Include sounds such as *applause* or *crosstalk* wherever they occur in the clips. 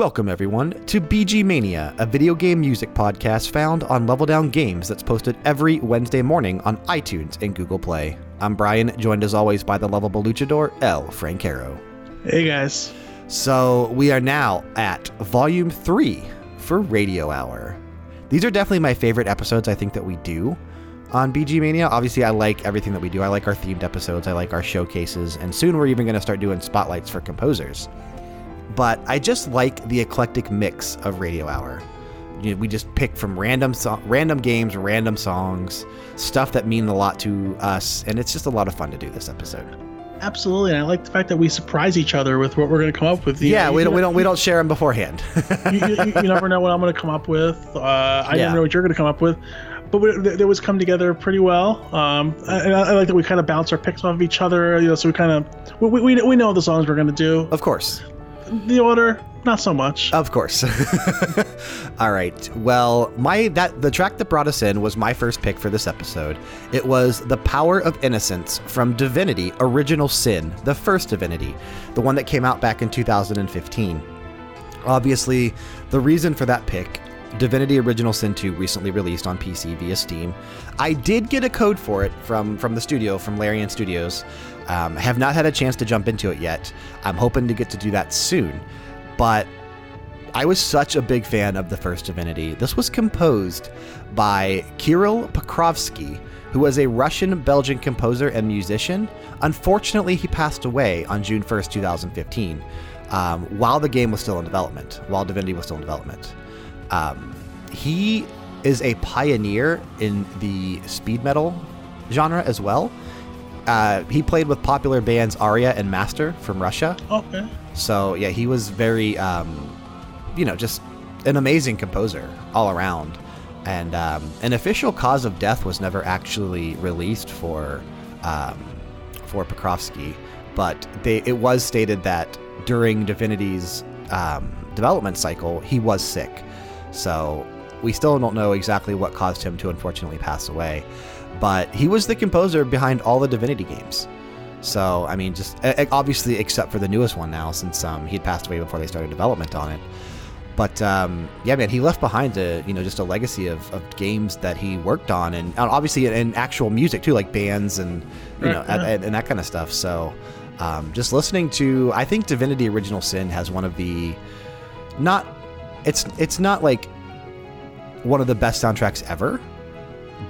Welcome, everyone, to BG Mania, a video game music podcast found on Level Down Games that's posted every Wednesday morning on iTunes and Google Play. I'm Brian, joined as always by the lovable luchador, El Francaro. Hey, guys. So, we are now at Volume 3 for Radio Hour. These are definitely my favorite episodes I think that we do on BG Mania. Obviously, I like everything that we do. I like our themed episodes, I like our showcases, and soon we're even going to start doing spotlights for composers but I just like the eclectic mix of Radio Hour. You know, we just pick from random so- random games, random songs, stuff that mean a lot to us, and it's just a lot of fun to do this episode. Absolutely, and I like the fact that we surprise each other with what we're going to come up with. You yeah, know, we don't we don't we don't share them beforehand. *laughs* you, you, you, never know what I'm going to come up with. Uh, I yeah. never know what you're going to come up with. But we, they always come together pretty well. Um, I, I, like that we kind of bounce our picks off of each other. You know, so we kind of we, we, we know the songs we're going to do. Of course the order? Not so much. Of course. *laughs* All right. Well my that the track that brought us in was my first pick for this episode. It was the power of innocence from divinity original sin the first divinity the one that came out back in 2015 obviously the reason for that pick Divinity Original Sin 2 recently released on PC via Steam. I did get a code for it from from the studio, from Larian Studios. Um, have not had a chance to jump into it yet. I'm hoping to get to do that soon. But I was such a big fan of the first Divinity. This was composed by Kirill Pokrovsky, who was a Russian Belgian composer and musician. Unfortunately, he passed away on June 1st, 2015, um, while the game was still in development, while Divinity was still in development. Um, he is a pioneer in the speed metal genre as well. Uh, he played with popular bands Aria and Master from Russia. Okay. So yeah, he was very, um, you know, just an amazing composer all around. And um, an official cause of death was never actually released for um, for Pokrovsky, but they, it was stated that during Divinity's um, development cycle, he was sick. So we still don't know exactly what caused him to unfortunately pass away. But he was the composer behind all the Divinity games. So, I mean, just obviously, except for the newest one now, since um, he'd passed away before they started development on it. But um, yeah, man, he left behind a you know just a legacy of, of games that he worked on, and obviously in actual music too, like bands and you right, know yeah. and, and, that kind of stuff. So um, just listening to, I think Divinity Original Sin has one of the not it's it's not like one of the best soundtracks ever,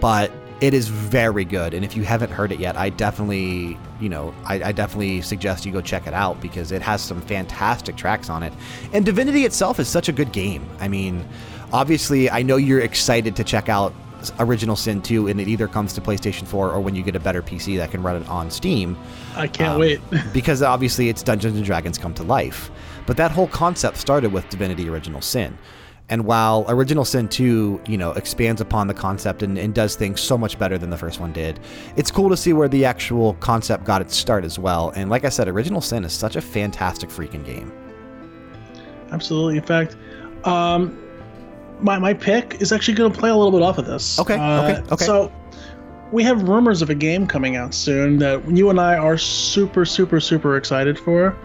but it is very good. And if you haven't heard it yet, I definitely, you know, I, I, definitely suggest you go check it out because it has some fantastic tracks on it. And Divinity itself is such a good game. I mean, obviously, I know you're excited to check out Original Sin 2, and it either comes to PlayStation 4 or when you get a better PC that can run it on Steam. I can't um, wait. *laughs* because obviously, it's Dungeons and Dragons come to life. But that whole concept started with Divinity Original Sin. And while Original Sin 2, you know, expands upon the concept and, and, does things so much better than the first one did, it's cool to see where the actual concept got its start as well. And like I said, Original Sin is such a fantastic freaking game. Absolutely. In fact, um, my, my pick is actually going to play a little bit off of this. Okay. Uh, okay. Okay. So we have rumors of a game coming out soon that you and I are super, super, super excited for.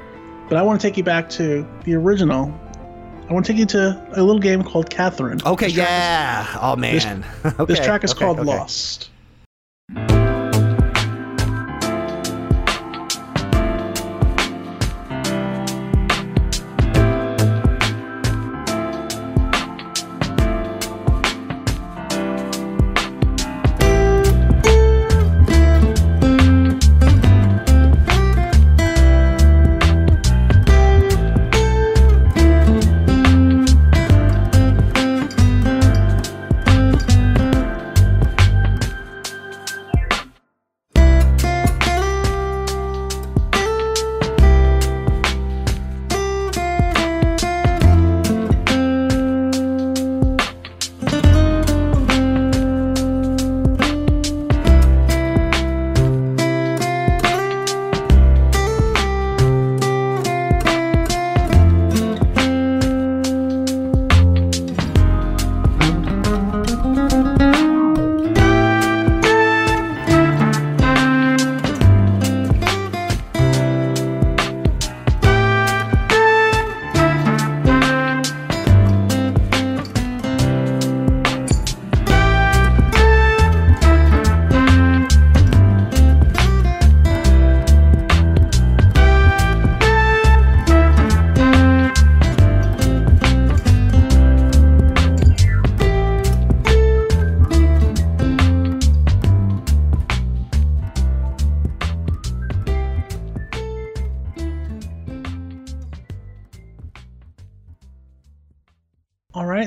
But I want to take you back to the original. I want to take you to a little game called Catherine. Okay, yeah. Is, oh man. *laughs* This, okay, this track is okay, called okay. Lost.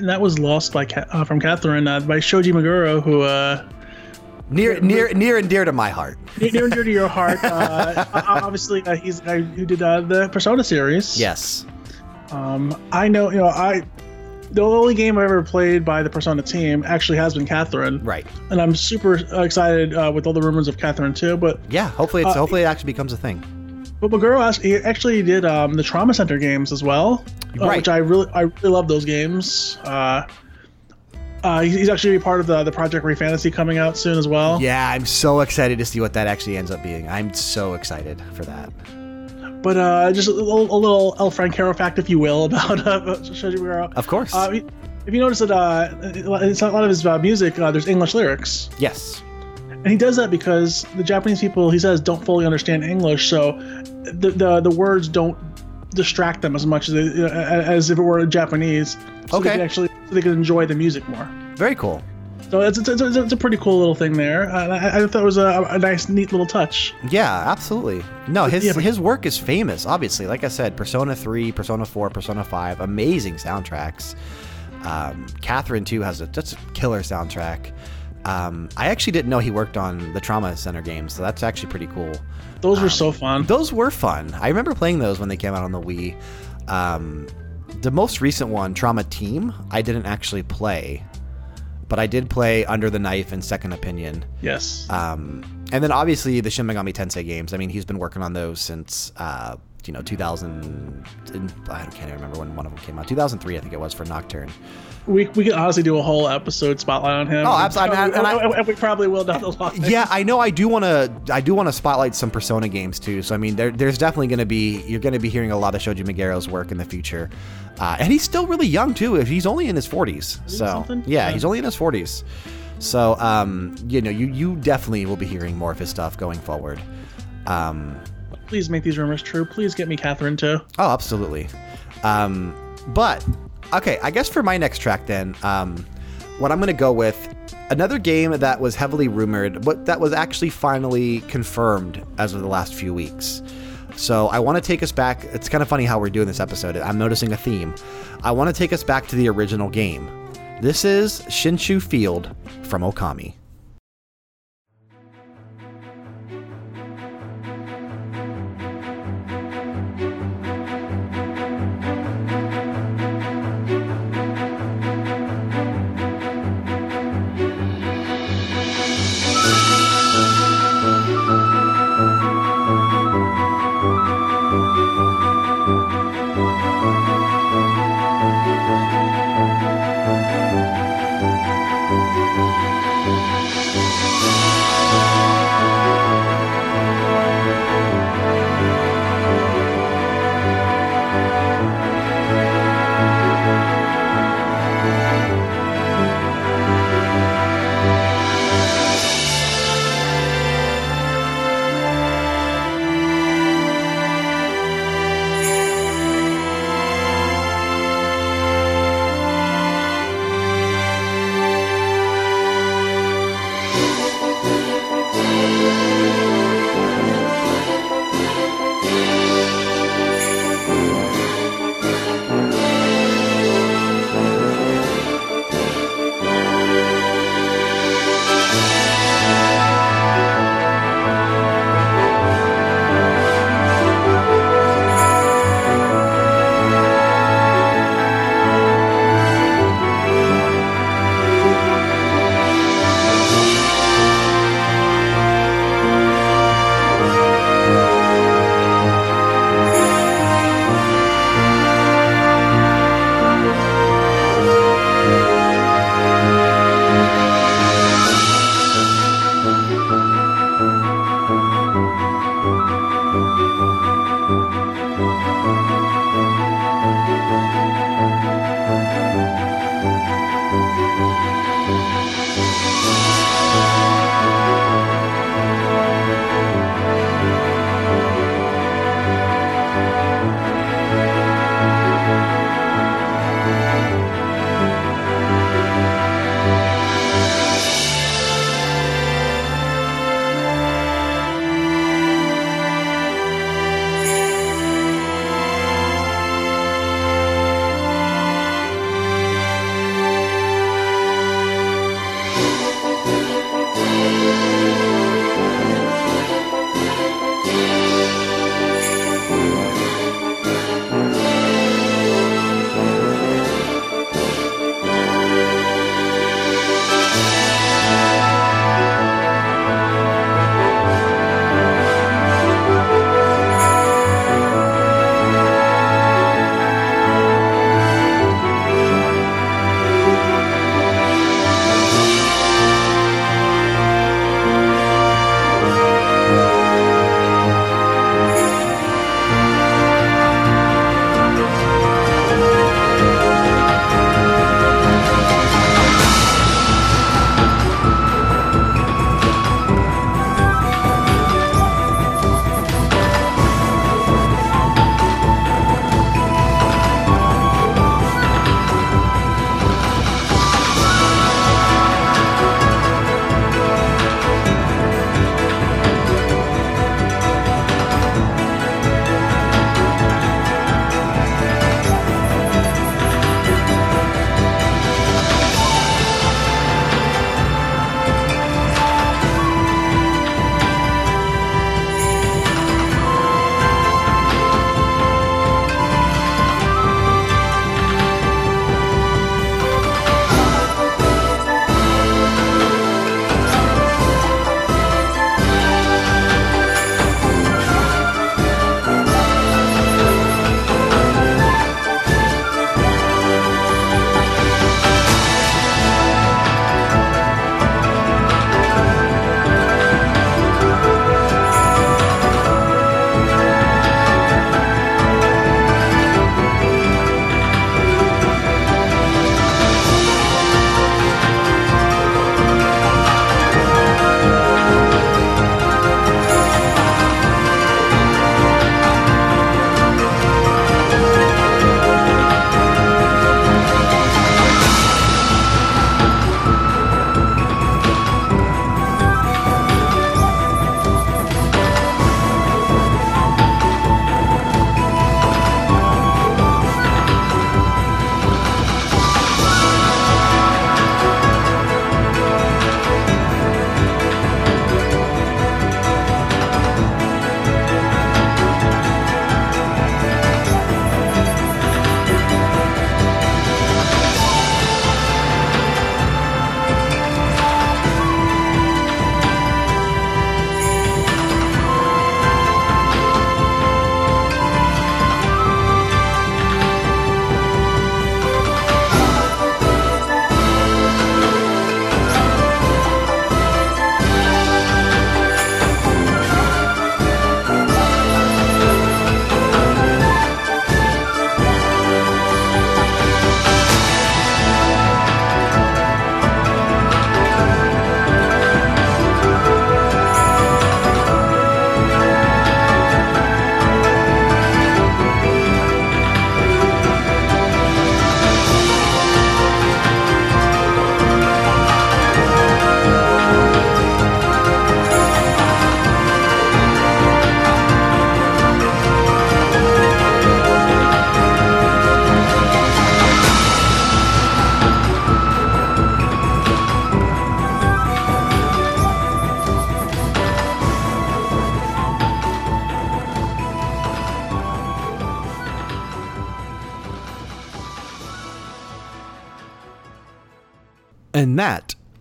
That was lost by uh, from Catherine uh, by Shoji Meguro, who uh, near near near and dear to my heart. near and dear to your heart. Uh, *laughs* obviously, uh, he's the guy who did uh, the Persona series. Yes. Um, I know, you know, I the only game I ever played by the Persona team actually has been Catherine. Right. And I'm super excited uh, with all the rumors of Catherine too. But yeah, hopefully it's hopefully it actually becomes a thing. But Meguro he actually did um, the Trauma Center games as well, uh, which I really I really love those games. Uh, uh, he's actually part of the the Project Re Fantasy coming out soon as well. Yeah, I'm so excited to see what that actually ends up being. I'm so excited for that. But uh, just a little, a little El Francaro fact, if you will, *laughs* about uh, Shoji. Of course. Uh, if you notice that uh, it's a lot of his uh, music, uh, there's English lyrics. Yes. And he does that because the Japanese people, he says, don't fully understand English, so the the, the words don't distract them as much as they, as if it were Japanese. So okay. They can actually, so they can enjoy the music more. Very cool. So it's, it's, it's, it's, a pretty cool little thing there. Uh, I, I, thought it was a, a, nice, neat little touch. Yeah, absolutely. No, his yeah, his work is famous. Obviously, like I said, Persona Three, Persona Four, Persona Five, amazing soundtracks. Um, Catherine too has a that's a killer soundtrack. Um, I actually didn't know he worked on the Trauma Center games, so that's actually pretty cool. Those were um, so fun. Those were fun. I remember playing those when they came out on the Wii. Um, the most recent one, Trauma Team, I didn't actually play but I did play Under the Knife and Second Opinion. Yes. Um, and then obviously the Shin Megami Tensei games. I mean, he's been working on those since uh, you know 2000. I can't remember when one of them came out. 2003, I think it was for Nocturne. We, we could honestly do a whole episode spotlight on him. Oh, absolutely, and, and, and we probably will down the line. Yeah, I know. I do want to. I do want to spotlight some Persona games too. So I mean, there, there's definitely going to be. You're going to be hearing a lot of Shoji Meguro's work in the future. Uh, and he's still really young too. If he's only in his 40s. So yeah, yeah, he's only in his 40s. So um, you know, you you definitely will be hearing more of his stuff going forward. Um, Please make these rumors true. Please get me Catherine too. Oh, absolutely. Um, but okay, I guess for my next track then, um, what I'm going to go with another game that was heavily rumored, but that was actually finally confirmed as of the last few weeks. So I want to take us back. It's kind of funny how we're doing this episode. I'm noticing a theme. I want to take us back to the original game. This is Shinshu Field from Okami.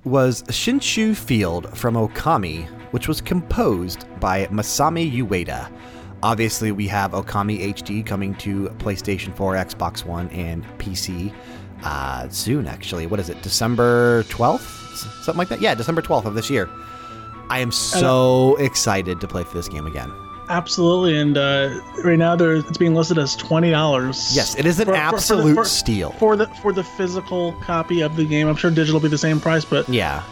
Was Shinshu Field from Okami, which was composed by Masami Ueda. Obviously, we have Okami HD coming to PlayStation 4, Xbox One, and PC uh, soon, actually. What is it, December 12th? Something like that? Yeah, December 12th of this year. I am so excited to play for this game again. Absolutely, and uh, right now there it's being listed as twenty dollars. Yes, it is an For- for- for absolute the- for- steal. for the for the physical copy of the game. I'm sure digital will be the same price, but yeah.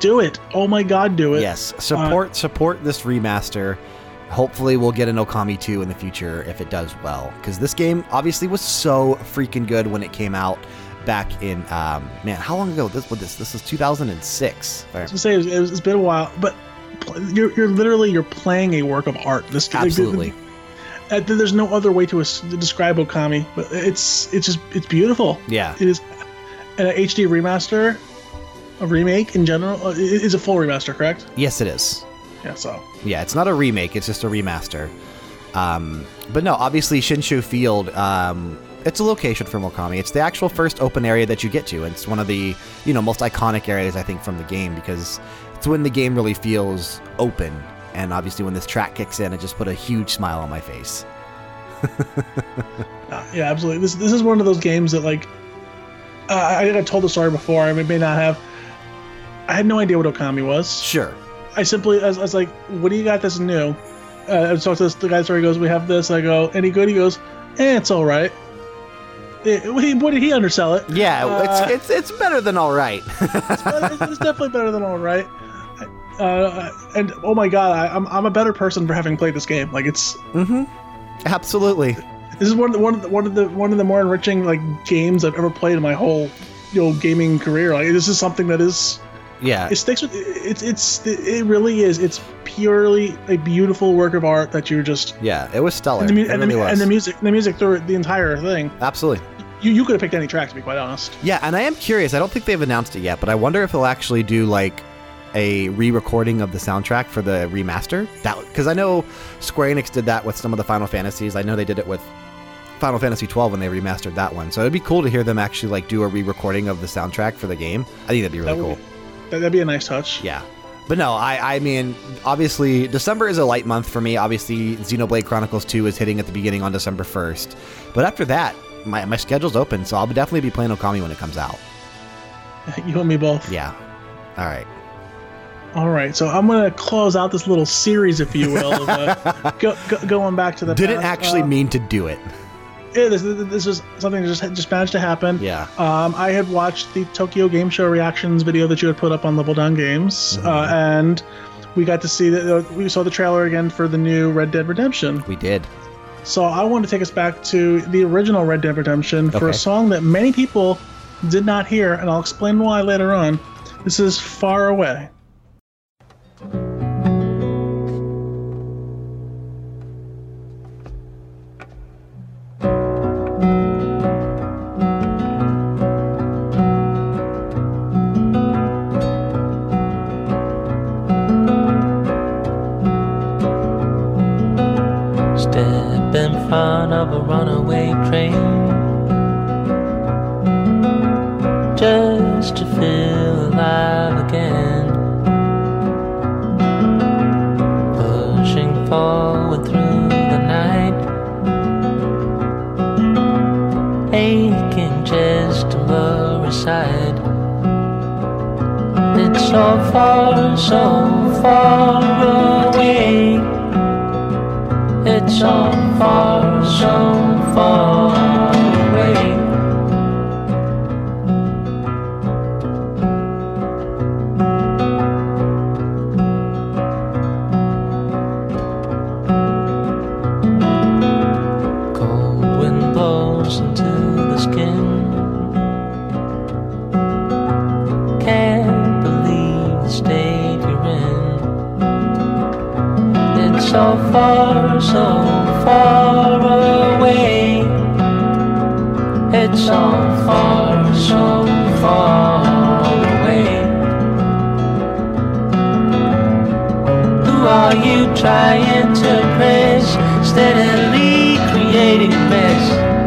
do it. Oh my God, do it. Yes, support support this remaster. Hopefully, we'll get an Okami 2 in the future if it does well. Because this game obviously was so freaking good when it came out back in um, man, how long ago? This what this this was 2006. if I was gonna say it was, it's been a while, but you're, you're literally you're playing a work of art. This Absolutely. Uh, there's no other way to, describe Okami, but it's it's just it's beautiful. Yeah. It is an HD remaster, a remake in general. uh, It is a full remaster, correct? Yes, it is. Yeah. So Yeah, it's not a remake; it's just a remaster. Um, but no, obviously Shinshu Field. Um, it's a location from Okami. It's the actual first open area that you get to. and It's one of the you know most iconic areas I think from the game because it's when the game really feels open. And obviously, when this track kicks in, it just put a huge smile on my face. uh, *laughs* yeah, absolutely. This this is one of those games that like uh, I think I told the story before. I may not have. I had no idea what Okami was. Sure. I simply, I was, I was like, "What do you got that's new?" Uh, I talked to this, the guy. Story goes, "We have this." I go, "Any good?" He goes, "Eh, it's all right." Eh, he- what did he undersell it? Yeah, Uh, it's it's it's better than all right. it's, it's definitely better than all right. *laughs* Uh, and oh my god, I, I'm I'm a better person for having played this game. Like it's mm-hmm. Absolutely. this is one of the one of the one of the one of the more enriching like games I've ever played in my whole you know gaming career. Like this is something that is Yeah. it sticks with it's it's it really is it's purely a beautiful work of art that you're just Yeah. It was stellar. and the, mu- and, really was. and the music the music through the entire thing Absolutely. you you could have picked any track to be quite honest Yeah, and I am curious. I don't think they've announced it yet, but I wonder if they'll actually do like a re-recording of the soundtrack for the remaster. That because I know Square Enix did that with some of the Final Fantasies. I know they did it with Final Fantasy 12 when they remastered that one. So it'd be cool to hear them actually like do a re-recording of the soundtrack for the game. I think that'd be really That cool. that'd be a nice touch Yeah. But no, I, I mean, obviously, December is a light month for me. Obviously, Xenoblade Chronicles 2 is hitting at the beginning on December 1st. But after that, my, my schedule's open, so I'll definitely be playing Okami when it comes out. *laughs* you and me both Yeah. All right. All right so i'm gonna close out this little series if you will of, uh, *laughs* go, go, going back to the Didn't past. actually Uh, mean to do it. yeah, this, this was something that just just managed to happen Yeah. Um, I had watched the Tokyo Game Show reactions video that you had put up on Level Down Games, Mhm. uh, and we got to see that uh, we saw the trailer again for the new Red Dead Redemption. We did. So I want to take us back to the original Red Dead Redemption for Okay. a song that many people did not hear, and I'll explain why later on. This is Far Away. It's so are you trying to impress? Steadily creating mess.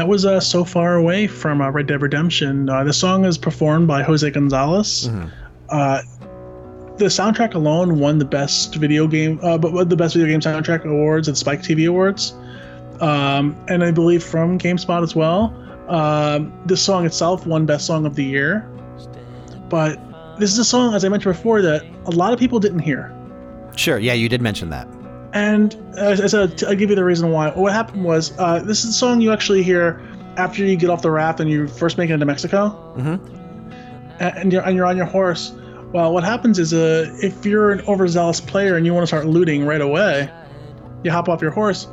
That was uh, So Far Away from uh, Red Dead Redemption. Uh, the song is performed by Jose Gonzalez. Uh, the soundtrack alone won the best video game, uh, but the best video game soundtrack awards at Spike TV Awards, um, and I believe from GameSpot as well. Um, the song itself won Best Song of the Year, but this is a song, as I mentioned before, that a lot of people didn't hear. Sure. Yeah, you did mention that. And as I said, I'll give you the reason why. What happened was, uh, this is a song you actually hear after you get off the raft and you first make it into Mexico, Mm-hmm. and you're, and you're on your horse. Well, what happens is, uh, if you're an overzealous player and you want to start looting right away, you hop off your horse,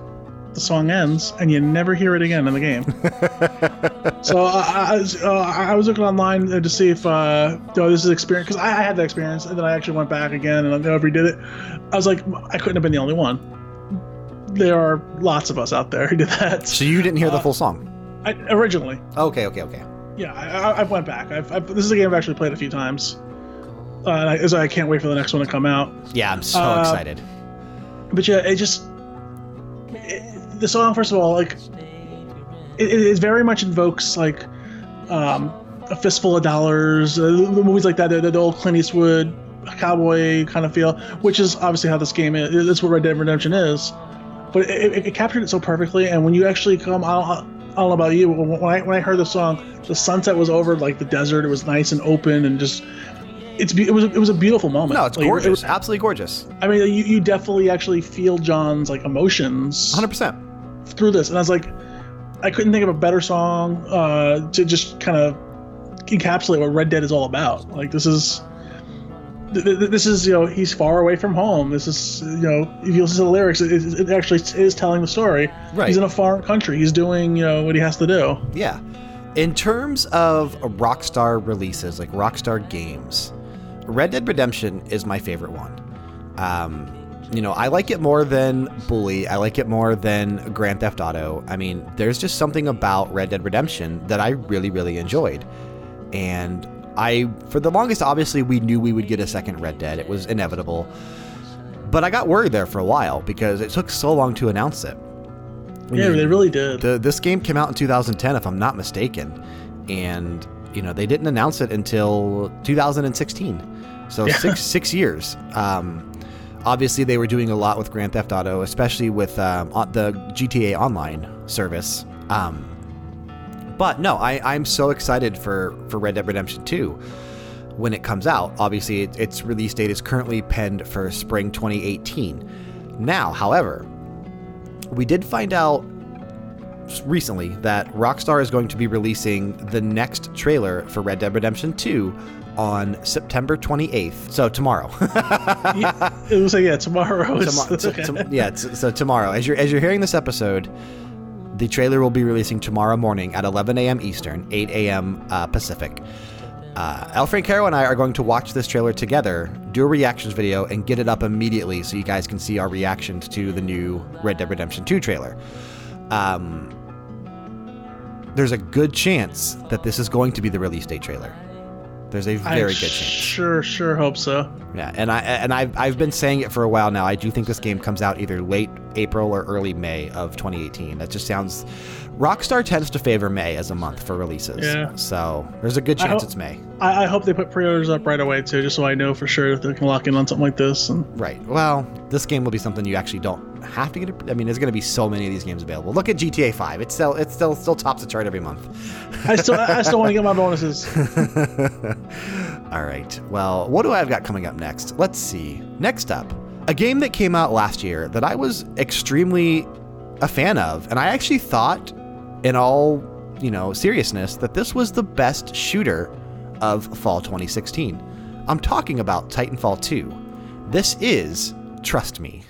the song ends, and you never hear it again in the game. *laughs* so uh, I, I, was- uh, I was looking online to see if uh, oh, this is experience because I, I had that experience, and then I actually went back again and I never redid it. I was like, I couldn't have been the only one. There are lots of us out there who did that. So you didn't hear the Uh, full song. I, originally, Okay. Okay. Okay. yeah, I, I, went back. I've, I've, this is a game I've actually played a few times. Uh, and I, I can't wait for the next one to come out. Yeah, I'm so Uh, excited. But yeah, it just it, the song. First of all, like it, it, very much invokes like um, a fistful of dollars, uh, the movies like that, the, the old Clint Eastwood cowboy kind of feel, which is obviously how this game is. That's what Red Dead Redemption is. But it, it, it captured it so perfectly, and when you actually come, I don't, I don't know about you, when I when I heard the song, the sunset was over like the desert. It was nice and open, and just it's it was it was a beautiful moment. No, it's Like, it- gorgeous. Absolutely gorgeous. I mean, you, you definitely actually feel John's like emotions 100%. Through this, and I was like, I couldn't think of a better song uh, to just kind of encapsulate what Red Dead is all about. Like this is. th- th- This is, you know, he's far away from home. This is, you know, if you listen to the lyrics, it, it it actually is telling the story. Right. He's in a foreign country. He's doing, you know, what he has to do. Yeah. In terms of Rockstar releases, like Rockstar games, Red Dead Redemption is my favorite one. Um, you know, I like it more than Bully. I like it more than Grand Theft Auto. I mean, there's just something about Red Dead Redemption that I really, really enjoyed. And I, for the longest, obviously, we knew we would get a second Red Dead. It was inevitable. But I got worried there for a while because it took so long to announce it. I Yeah, they really did. the this game came out in 2010, if I'm not mistaken, and you know they didn't announce it until 2016, so Yeah. six six years. Um, obviously, they were doing a lot with Grand Theft Auto, especially with um, the GTA Online service. Um, but no, I, I'm so excited for for Red Dead Redemption 2 when it comes out. Obviously, it, its release date is currently penned for spring 2018. Now, however, we did find out recently that Rockstar is going to be releasing the next trailer for Red Dead Redemption 2 on September 28th. So tomorrow. Yeah, *laughs* it was like, yeah, tomorrow. Tomo- t- t- yeah, t- so tomorrow. As you're as you're hearing this episode, the trailer will be releasing tomorrow morning at 11 a.m. Eastern, 8 a.m. Uh, Pacific. Uh, Francaro and I are going to watch this trailer together, do a reactions video, and get it up immediately so you guys can see our reactions to the new Red Dead Redemption 2 trailer. Um, there's a good chance that this is going to be the release date trailer. There's a very I good chance. Sure, sure hope so. Yeah, and I and I've I've been saying it for a while now. I do think this game comes out either late April or early May of 2018. That just sounds. Rockstar tends to favor May as a month for releases. Yeah. So there's a good chance it's May. I, I hope they put pre-orders up right away too, just so I know for sure that they can lock in on something like this. And Right. Well, this game will be something you actually don't have to get. it. I mean, there's going to be so many of these games available. Look at GTA 5. It's still it still still tops the chart every month. I still, I still want to get my bonuses. *laughs* All right. Well, what do I have got coming up next? Let's see. Next up, a game that came out last year that I was extremely a fan of, and I actually thought, in all you know seriousness, that this was the best shooter of fall 2016. I'm talking about Titanfall 2. This is Trust Me.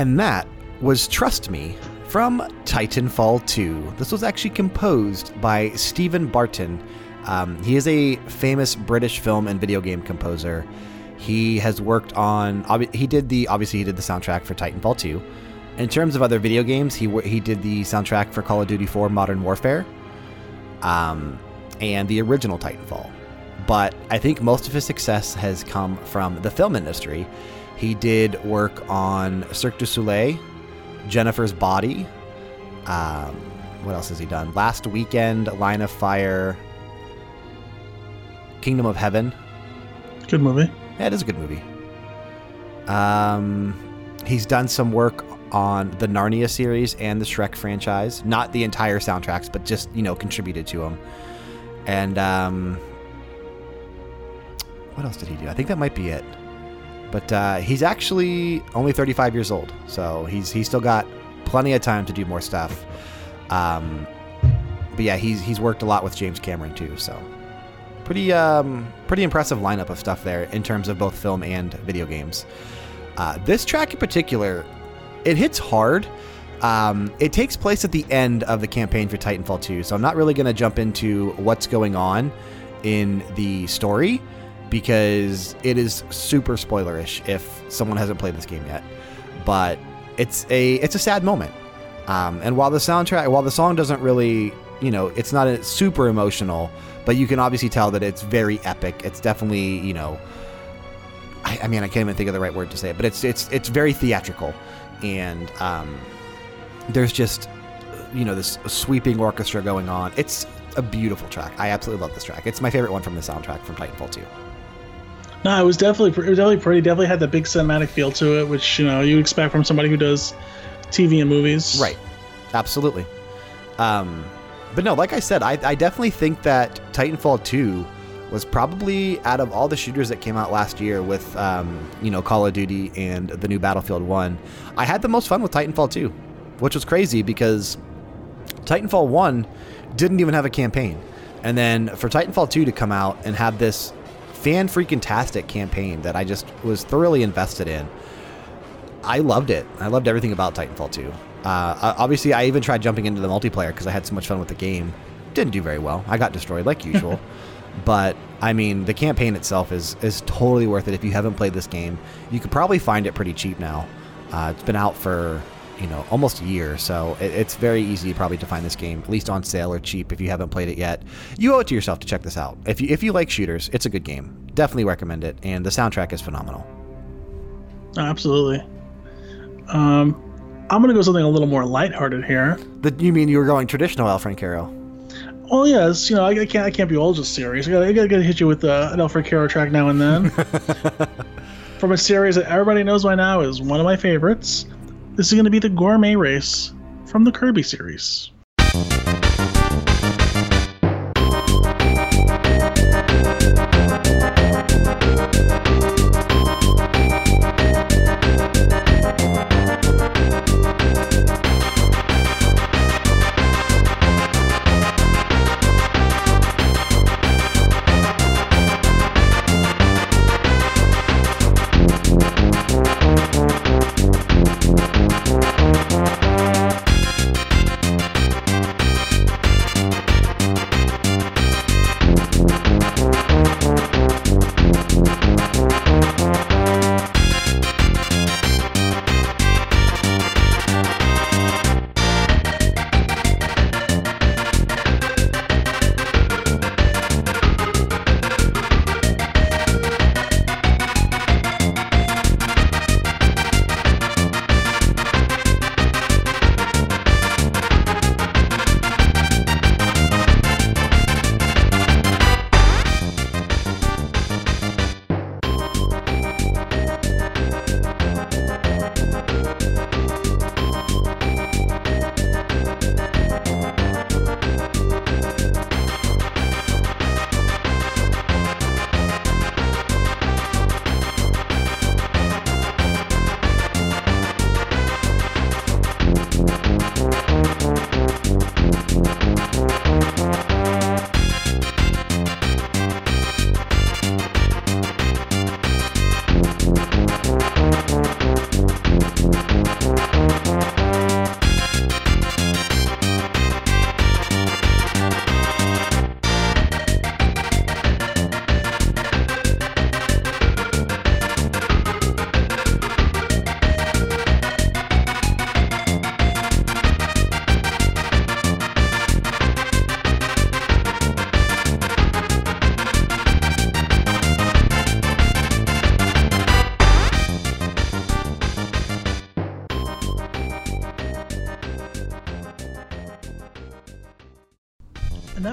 And that was Trust Me from Titanfall 2. This was actually composed by Stephen Barton. Um, he is a famous British film and video game composer. He has worked on. He did the obviously he did the soundtrack for Titanfall 2. In terms of other video games, he he did the soundtrack for Call of Duty 4 Modern Warfare, um, and the original Titanfall. But I think most of his success has come from the film industry. He did work on Cirque du Soleil, Jennifer's Body. Um, what else has he done? Last Weekend, Line of Fire, Kingdom of Heaven. Good movie. Yeah, it is a good movie. Um, he's done some work on the Narnia series and the Shrek franchise. Not the entire soundtracks, but just you know contributed to them. And um, what else did he do? I think that might be it. But uh, he's actually only 35 years old, so he's he's still got plenty of time to do more stuff. Um, but yeah, he's he's worked a lot with James Cameron too, so pretty um, pretty impressive lineup of stuff there in terms of both film and video games. Uh, this track in particular, it hits hard. Um, it takes place at the end of the campaign for Titanfall 2, so I'm not really going to jump into what's going on in the story because it is super spoilerish if someone hasn't played this game yet. But it's a it's a sad moment. Um, and while the soundtrack, while the song doesn't really, you know, it's not a, super emotional, but you can obviously tell that it's very epic. It's definitely, you know, I, I mean, I can't even think of the right word to say it, but it's it's it's very theatrical, and um, there's just, you know, this sweeping orchestra going on. It's a beautiful track. I absolutely love this track. It's my favorite one from the soundtrack from Titanfall 2. No, it was definitely it was definitely pretty. Definitely had that big cinematic feel to it, which you know you expect from somebody who does TV and movies. Right. Absolutely. Um, but no, like I said, I, I definitely think that Titanfall 2 was probably out of all the shooters that came out last year with um, you know Call of Duty and the new Battlefield 1, I had the most fun with Titanfall 2, which was crazy because Titanfall 1 didn't even have a campaign. And then for Titanfall 2 to come out and have this fan freaking tastic campaign that I just was thoroughly invested in. I loved it. I loved everything about Titanfall 2. Uh, obviously, I even tried jumping into the multiplayer because I had so much fun with the game. Didn't do very well. I got destroyed like usual. *laughs* but I mean, the campaign itself is is totally worth it if you haven't played this game. You could probably find it pretty cheap now. Uh, it's been out for you know almost a year, so it, it's very easy probably to find this game at least on sale or cheap if you haven't played it yet. You owe it to yourself to check this out. If you if you like shooters, it's a good game. Definitely recommend it, and the soundtrack is phenomenal. Absolutely. Um, I'm gonna go something a little more lighthearted here. The, you mean you were going traditional El Francaro? Well, yes. You know, I, I can't I can't be all just serious. I gotta, I gotta, hit you with uh, an El Francaro track now and then. *laughs* From a series that everybody knows by now is one of my favorites. This is gonna be the Gourmet Race from the Kirby series.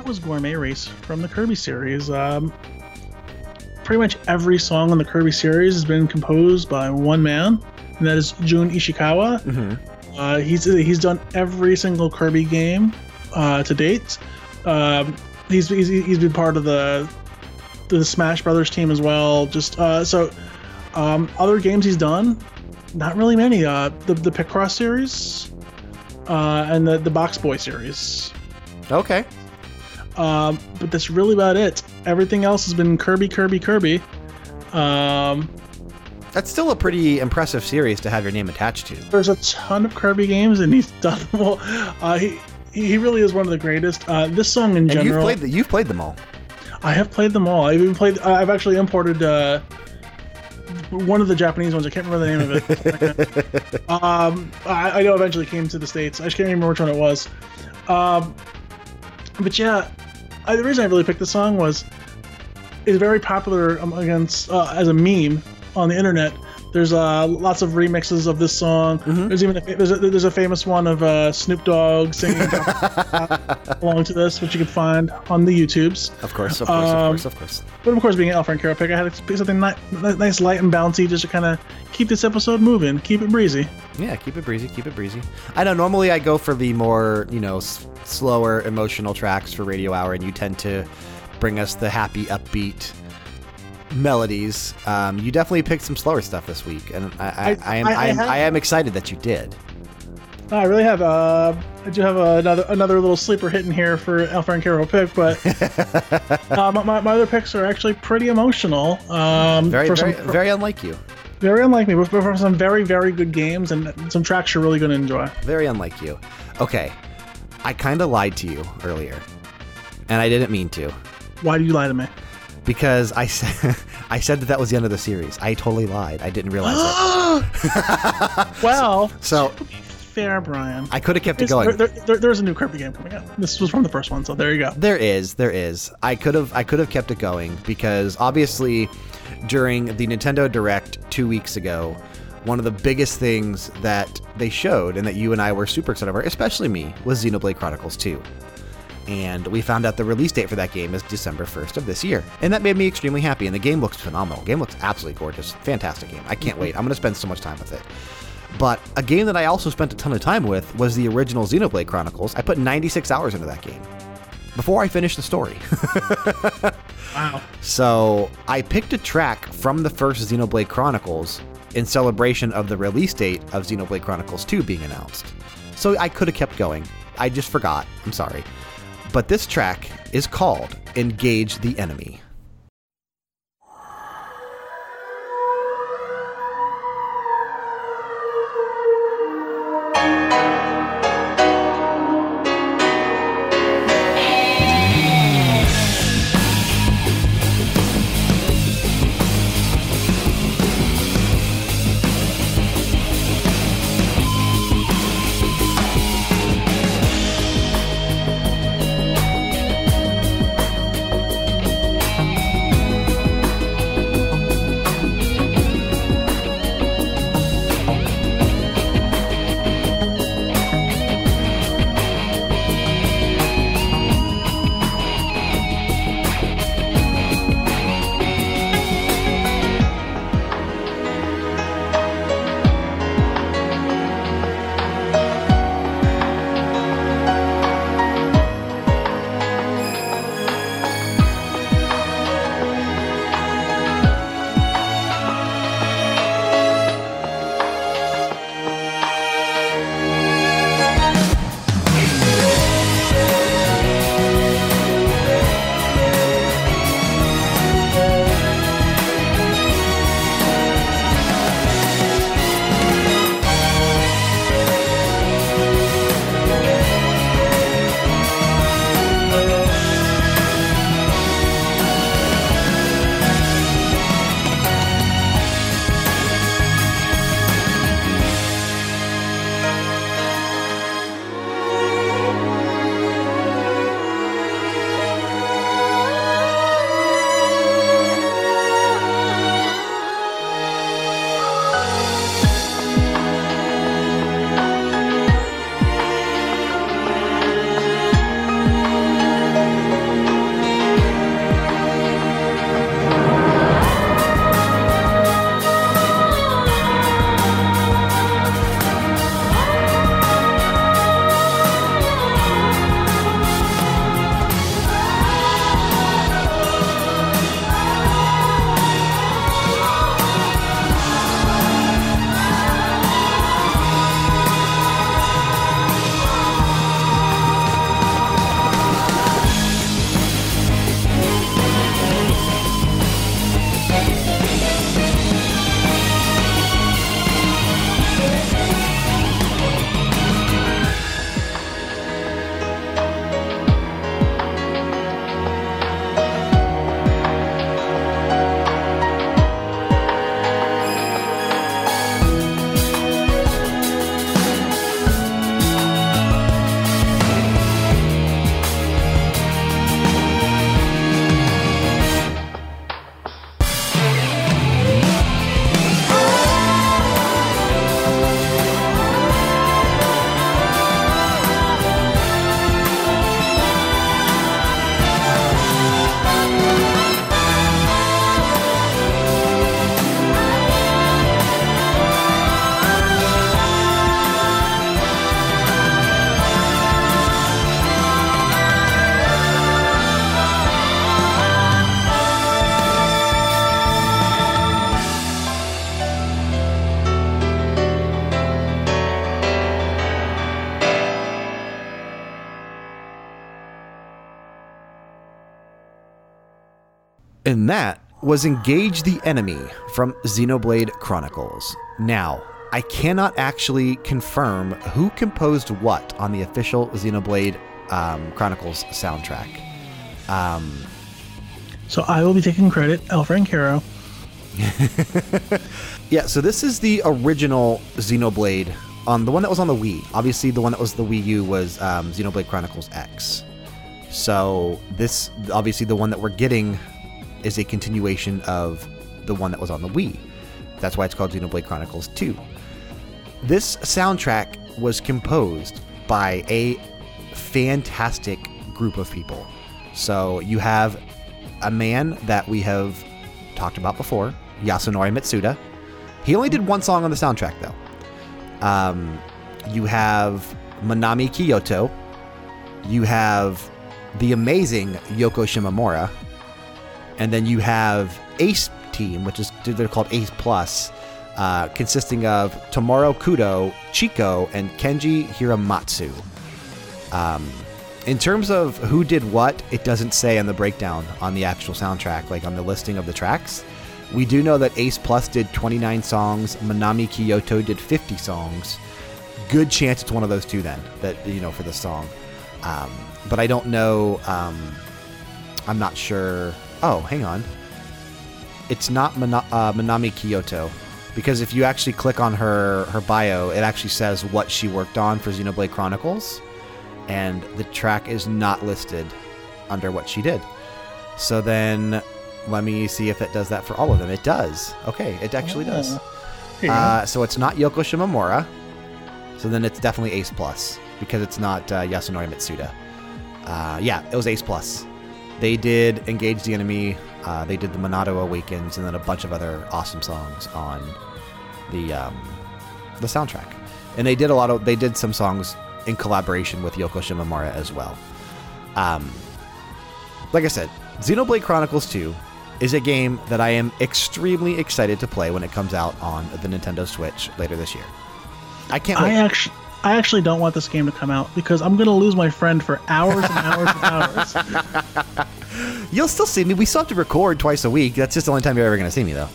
Was Gourmet Race from the Kirby series. Um, pretty much every song in the Kirby series has been composed by one man, and that is Jun Ishikawa. Mm-hmm. Uh, he's he's done every single Kirby game uh, to date. Um, he's, he's he's been part of the the Smash Brothers team as well. Just uh, so um, other games he's done, not really many. Uh, the the Picross series, uh, and the the Box Boy series. Okay. Um, but that's really about it. Everything else has been Kirby, Kirby, Kirby. Um, That's still a pretty impressive series to have your name attached to. there's a ton of Kirby games, and he's *laughs* done them all. Uh, he he really is one of the greatest. Uh, this song in And you've general, played the, you've played them all. I have played them all. I've even played. I've actually imported uh, one of the Japanese ones. I can't remember the name of it. *laughs* um, I, I know eventually came to the states. I just can't remember which one it was. Um, but yeah, I, the reason I really picked the song was it's very popular against uh, as a meme on the internet. There's uh, lots of remixes of this song. There's even a, there's, a, there's a famous one of uh, Snoop Dogg singing *laughs* along to this, which you can find on the YouTubes. Of course, of course, of Um, course, of course. But of course, being an Alpha and Carol pick, I had to pick something ni- nice, light, and bouncy, just to kind of keep this episode moving, keep it breezy. Yeah, keep it breezy, keep it breezy. I know normally I go for the more, you know, slower emotional tracks for Radio Hour, and you tend to bring us the happy, upbeat melodies. Um, you definitely picked some slower stuff this week, and I, I, I- am, I- I, am, have- I am excited that you did. No, I really have. Uh, I do have another another little sleeper hit in here for Alpha and Carol pick, but *laughs* uh, my, my, other picks are actually pretty emotional. Um, Very, for very, some, very unlike you. very unlike me, but for some very very good games and some tracks you're really going to enjoy. Very unlike you. Okay, I kind of lied to you earlier, and I didn't mean to. Why do you lie to me? Because I said *laughs* I said that that was the end of the series. I totally lied. I didn't realize it. *gasps* Well, *laughs* So fair, Brian. I could have kept it going. there- there- there's a new Kirby game coming out. This was from the first one, so there you go. There is, there is. I could have, I could have kept it going because obviously, during the Nintendo Direct two weeks ago, one of the biggest things that they showed and that you and I were super excited about, especially me, was Xenoblade Chronicles 2. And we found out the release date for that game is December 1st of this year. And that made me extremely happy. And the game looks phenomenal. The game looks absolutely gorgeous. Fantastic game. I can't mm-hmm. wait. I'm going to spend so much time with it. But a game that I also spent a ton of time with was the original Xenoblade Chronicles. I put 96 hours into that game before I finished the story. *laughs* Wow. so I picked a track from the first Xenoblade Chronicles in celebration of the release date of Xenoblade Chronicles 2 being announced. So I could have kept going. I just forgot. I'm sorry. But this track is called Engage the Enemy. And that was Engage the Enemy from Xenoblade Chronicles. Now, I cannot actually confirm who composed what on the official Xenoblade um, Chronicles soundtrack. Um, So I will be taking credit, Alfred and Caro. *laughs* yeah, so this is the original Xenoblade on the one that was on the Wii. Obviously, the one that was the Wii U was um, Xenoblade Chronicles X. So this, obviously, the one that we're getting is a continuation of the one that was on the Wii. That's why it's called Xenoblade Chronicles 2. This soundtrack was composed by a fantastic group of people. So you have a man that we have talked about before, Yasunori Mitsuda. He only did one song on the soundtrack, though. Um, you have Manami Kiyota. You have the amazing Yoko Shimomura. And then you have Ace Team, which is they're called Ace Plus, uh, consisting of Tomori Kudo, Chico, and Kenji Hiramatsu. Um, in terms of who did what, it doesn't say on the breakdown on the actual soundtrack, like on the listing of the tracks. We do know that Ace Plus did 29 songs, Manami Kiyota did 50 songs. Good chance it's one of those two then, that, you know, for the song. Um, but I don't know. Um, I'm not sure. Oh, hang on. It's not uh, Manami Kiyota. Because if you actually click on her, her bio, it actually says what she worked on for Xenoblade Chronicles and the track is not listed under what she did. So then let me see if it does that for all of them. It does. Okay, it actually does. Here. Uh, so it's not Yoko Shimomura. So then it's definitely Ace Plus because it's not uh, Yasunori Mitsuda. Uh, yeah, it was Ace Plus. They did Engage the Enemy. Uh, they did the Monado Awakens, and then a bunch of other awesome songs on the um, the soundtrack. And they did a lot of. They did some songs in collaboration with Yoko Shimomura as well. Um, like I said, Xenoblade Chronicles 2 is a game that I am extremely excited to play when it comes out on the Nintendo Switch later this year. I can't I wait. actually, I actually don't want this game to come out because I'm gonna lose my friend for hours and hours and hours. *laughs* You'll still see me. We still have to record twice a week. That's just the only time you're ever going to see me, though.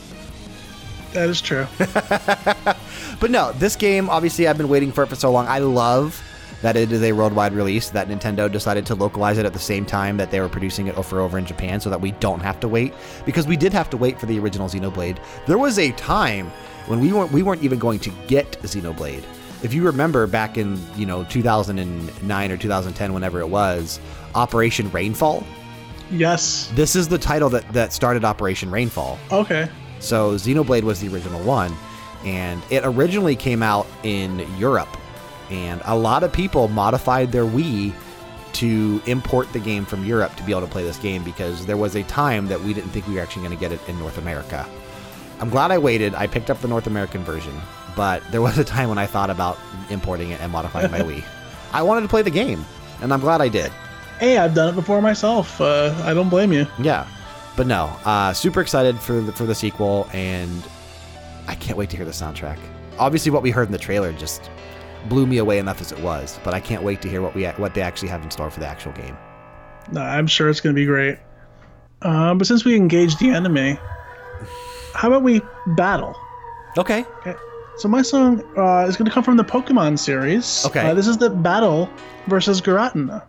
That is true. *laughs* But no, this game, obviously, I've been waiting for it for so long. I love that it is a worldwide release, that Nintendo decided to localize it at the same time that they were producing it over over in Japan so that we don't have to wait. Because we did have to wait for the original Xenoblade. There was a time when we weren't we weren't even going to get Xenoblade. If you remember back in, you know, 2009 or 2010, whenever it was, Operation Rainfall. Yes. This is the title that, that started Operation Rainfall. Okay. So Xenoblade was the original one, and it originally came out in Europe, and a lot of people modified their Wii to import the game from Europe to be able to play this game because there was a time that we didn't think we were actually going to get it in North America. I'm glad I waited. I picked up the North American version, but there was a time when I thought about importing it and modifying my *laughs* Wii. I wanted to play the game, and I'm glad I did. Hey, I've done it before myself. Uh, I don't blame you. Yeah, but no, uh, super excited for the, for the sequel, and I can't wait to hear the soundtrack. Obviously, what we heard in the trailer just blew me away enough as it was, but I can't wait to hear what we what they actually have in store for the actual game. No, I'm sure it's gonna be great. Uh, but since we engaged the enemy, how about we battle? Okay. Okay. So my song uh, is going to come from the Pokemon series. Okay. Uh, this is the battle versus Giratina.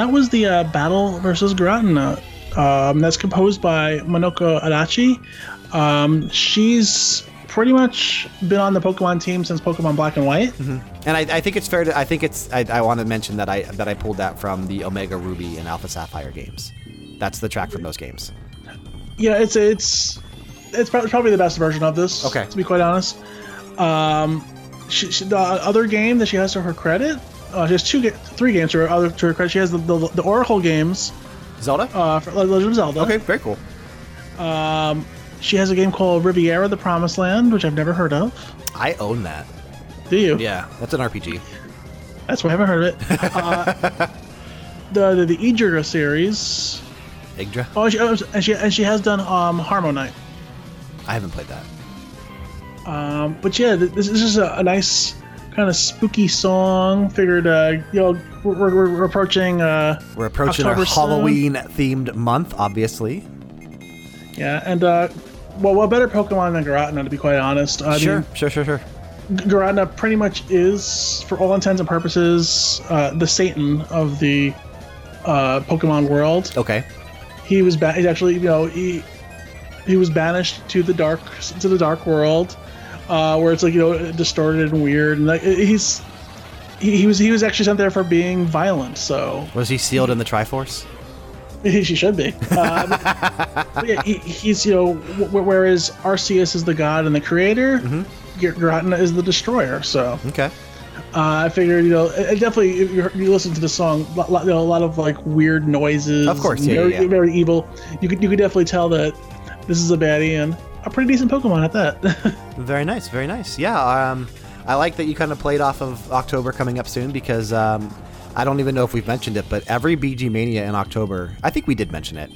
That was the uh, Battle versus Giratina. Um, that's composed by Minako Adachi. Um, she's pretty much been on the Pokemon team since Pokemon Black and White. And I, I think it's fair to. I think it's. I, I want to mention that I that I pulled that from the Omega Ruby and Alpha Sapphire games. That's the track from those games. Yeah, it's it's it's probably the best version of this. Okay. To be quite honest, um, she, she, the other game that she has to her credit, uh, she has two, ga- three games to her, other to her credit. She has the, the, the Oracle games Zelda. uh, for Legend of Zelda. okay, very cool. Um, she has a game called Riviera: The Promised Land, which I've never heard of. I own that. Do you? Yeah, that's an RPG. That's why I haven't heard of it. *laughs* Uh, the the, the Idra series. Yggdra. Oh, she, oh, and she and she has done um, HarmoKnight. I haven't played that. Um, but yeah, this, this is a, a nice kind of spooky song. Figured, uh, you know, we're, we're, we're approaching. Uh, We're approaching October our soon. Halloween themed month, obviously. yeah, and uh, well, what better Pokemon than Giratina, to be quite honest? I sure, mean, sure, sure, sure. G- pretty much is, for all intents and purposes, uh, the Satan of the uh, Pokemon world. Okay. He was ba- he's actually, you know, he he was banished to the dark to the dark world, uh, where it's like you know distorted and weird, and like he's he, he was he was actually sent there for being violent. So Was he sealed in the Triforce? *laughs* she should be. Uh, but yeah, he, he's you know w- whereas Arceus is the god and the creator, mm is the destroyer. So Okay. uh, I figured you know it, it definitely if you, you listen to the song, lo- lo- you know, a lot of like weird noises. Of course, yeah, very, yeah, very evil. You could you could definitely tell that this is a baddie and a pretty decent Pokemon at that. *laughs* Very nice, very nice. Yeah, um, I like that you kind of played off of October coming up soon because um, I don't even know if we've mentioned it, but every BG Mania in October, I think we did mention it.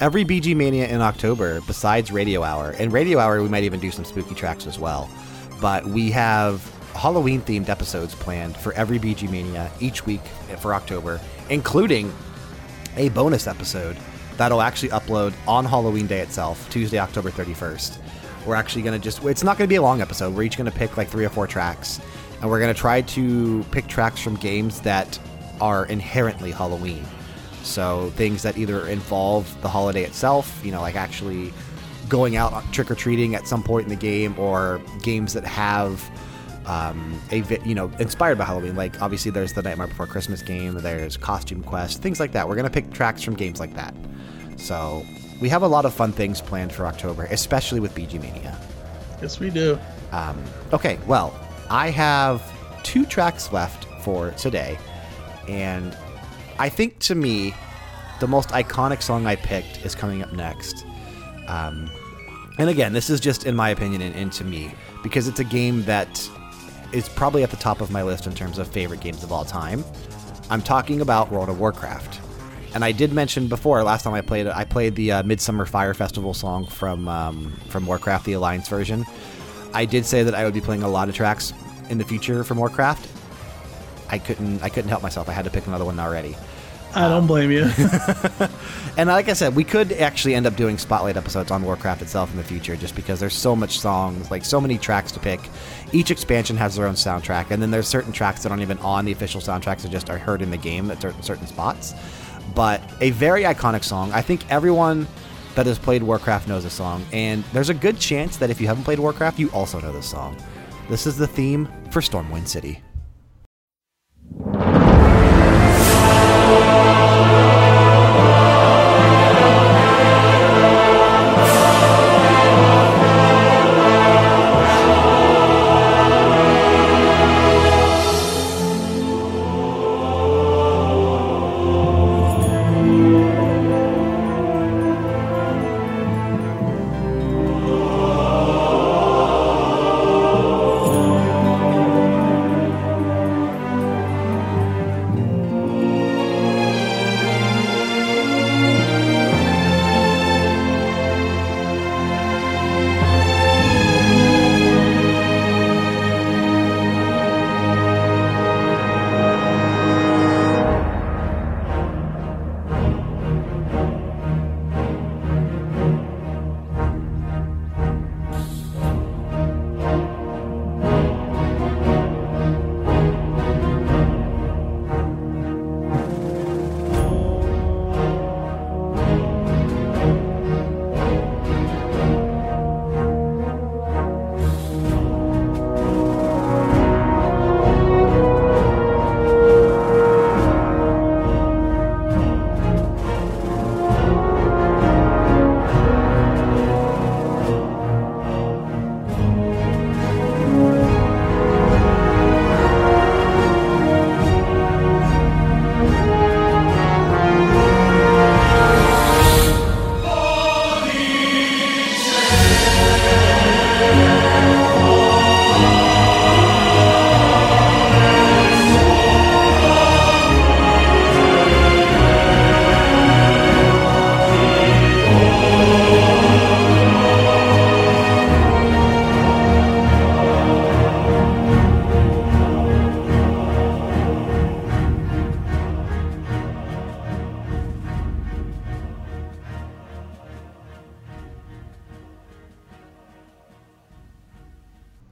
Every BG Mania in October, besides Radio Hour, and Radio Hour, we might even do some spooky tracks as well. But we have Halloween themed episodes planned for every BG Mania each week for October, including a bonus episode that'll actually upload on Halloween Day itself, Tuesday, October 31st. We're actually going to just, it's not going to be a long episode. We're each going to pick like three or four tracks, and we're going to try to pick tracks from games that are inherently Halloween. So things that either involve the holiday itself, you know, like actually going out trick or treating at some point in the game, or games that have um, a you know inspired by Halloween. Like obviously there's the Nightmare Before Christmas game, there's Costume Quest, things like that. We're gonna pick tracks from games like that. So we have a lot of fun things planned for October, especially with BG Mania. yes, we do. Um, okay, well, I have two tracks left for today, and I think to me, the most iconic song I picked is coming up next. Um, and again, this is just in my opinion and, and to me, because it's a game that is probably at the top of my list in terms of favorite games of all time. I'm talking about World of Warcraft. And I did mention before, last time I played it, I played the uh, Midsummer Fire Festival song from um, from Warcraft, the Alliance version. I did say that I would be playing a lot of tracks in the future from Warcraft. I couldn't I couldn't help myself. I had to pick another one already. I don't blame you. *laughs* And like I said, we could actually end up doing spotlight episodes on Warcraft itself in the future, just because there's so much songs, like so many tracks to pick. Each expansion has their own soundtrack, and then there's certain tracks that aren't even on the official soundtracks that just are heard in the game at certain certain spots. But a very iconic song. I think everyone that has played Warcraft knows this song, and there's a good chance that if you haven't played Warcraft, you also know this song. This is the theme for Stormwind City.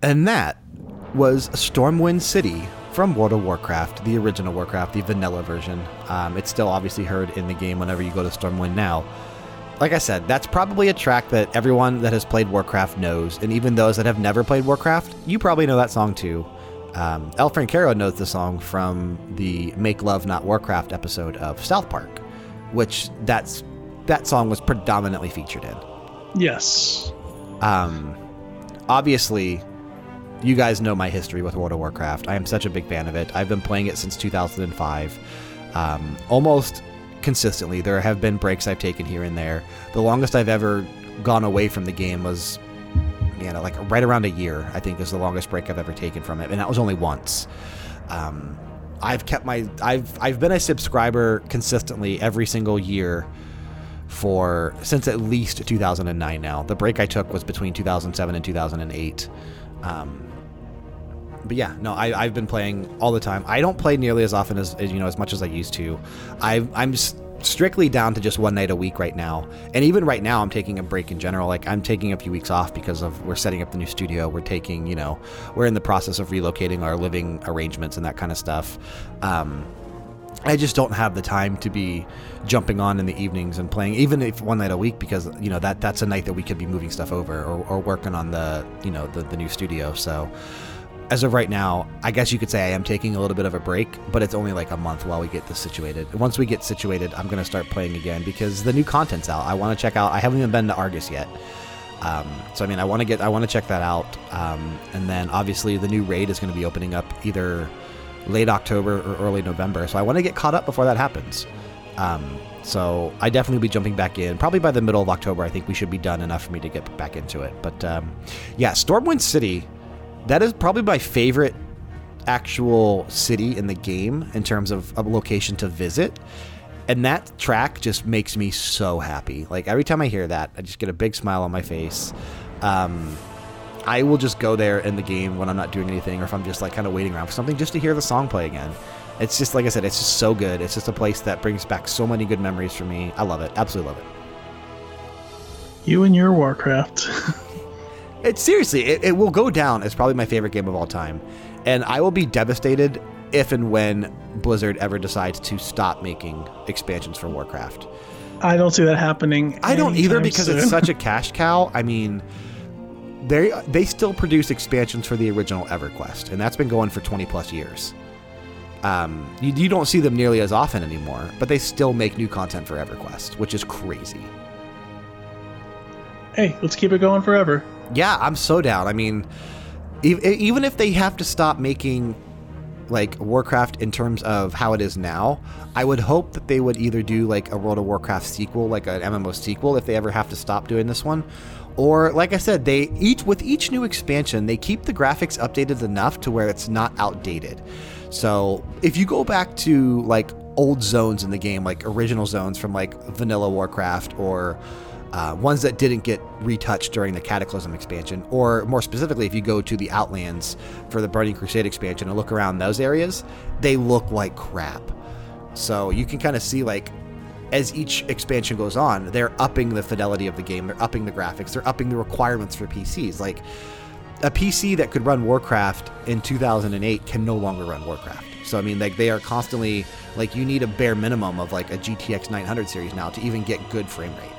And that was Stormwind City from World of Warcraft, the original Warcraft, the vanilla version. Um, it's still obviously heard in the game whenever you go to Stormwind now. Like I said, that's probably a track that everyone that has played Warcraft knows, and even those that have never played Warcraft, you probably know that song too. Um, El Francaro knows the song from the Make Love Not Warcraft episode of South Park, which that's that song was predominantly featured in. Yes. Um, obviously, you guys know my history with World of Warcraft. I am such a big fan of it. I've been playing it since 2005, um, almost consistently. There have been breaks I've taken here and there. The longest I've ever gone away from the game was, you know, like right around a year. I think is the longest break I've ever taken from it, and that was only once. Um, I've kept my I've I've been a subscriber consistently every single year for since at least 2009 now. The break I took was between 2007 and 2008. Um, but yeah, no, I, I've been playing all the time. I don't play nearly as often as, as you know as much as I used to. I, I'm strictly down to just one night a week right now, and even right now, I'm taking a break in general. Like I'm taking a few weeks off because of we're setting up the new studio. We're taking, you know, we're in the process of relocating our living arrangements and that kind of stuff. Um, I just don't have the time to be jumping on in the evenings and playing, even if one night a week, because you know that that's a night that we could be moving stuff over or, or working on the you know the, the new studio. So as of right now, I guess you could say I am taking a little bit of a break, but it's only like a month while we get this situated. Once we get situated, I'm gonna start playing again because the new content's out. I want to check out. I haven't even been to Argus yet. Um, so I mean, I want to get, I want to check that out, um, and then obviously the new raid is going to be opening up either late October or early November. So I want to get caught up before that happens. Um, so I definitely will be jumping back in. Probably by the middle of October, I think we should be done enough for me to get back into it. But um, yeah, Stormwind City, that is probably my favorite actual city in the game in terms of a location to visit. And that track just makes me so happy. Like every time I hear that, I just get a big smile on my face. Um, I will just go there in the game when I'm not doing anything or if I'm just like kind of waiting around for something just to hear the song play again. It's just like I said, it's just so good. It's just a place that brings back so many good memories for me. I love it. Absolutely love it. You and your Warcraft. *laughs* it seriously, it, it will go down as probably my favorite game of all time. And I will be devastated if and when Blizzard ever decides to stop making expansions for Warcraft. I don't see that happening. I don't either because soon. it's such a *laughs* cash cow. I mean, they they still produce expansions for the original EverQuest, and that's been going for 20 plus years. Um, you, you don't see them nearly as often anymore, but they still make new content for EverQuest, which is crazy. Hey, let's keep it going forever. Yeah, I'm so down. I mean, even if they have to stop making like Warcraft in terms of how it is now, I would hope that they would either do like a World of Warcraft sequel, like an MMO sequel, if they ever have to stop doing this one, or like I said, they each with each new expansion, they keep the graphics updated enough to where it's not outdated. So if you go back to like old zones in the game, like original zones from like vanilla Warcraft or uh, ones that didn't get retouched during the Cataclysm expansion, or more specifically, if you go to the Outlands for the Burning Crusade expansion and look around those areas, they look like crap. So you can kind of see like as each expansion goes on, they're upping the fidelity of the game, they're upping the graphics, they're upping the requirements for PCs. Like a PC that could run Warcraft in 2008 can no longer run Warcraft. So I mean, like they are constantly like you need a bare minimum of like a GTX 900 series now to even get good frame rate.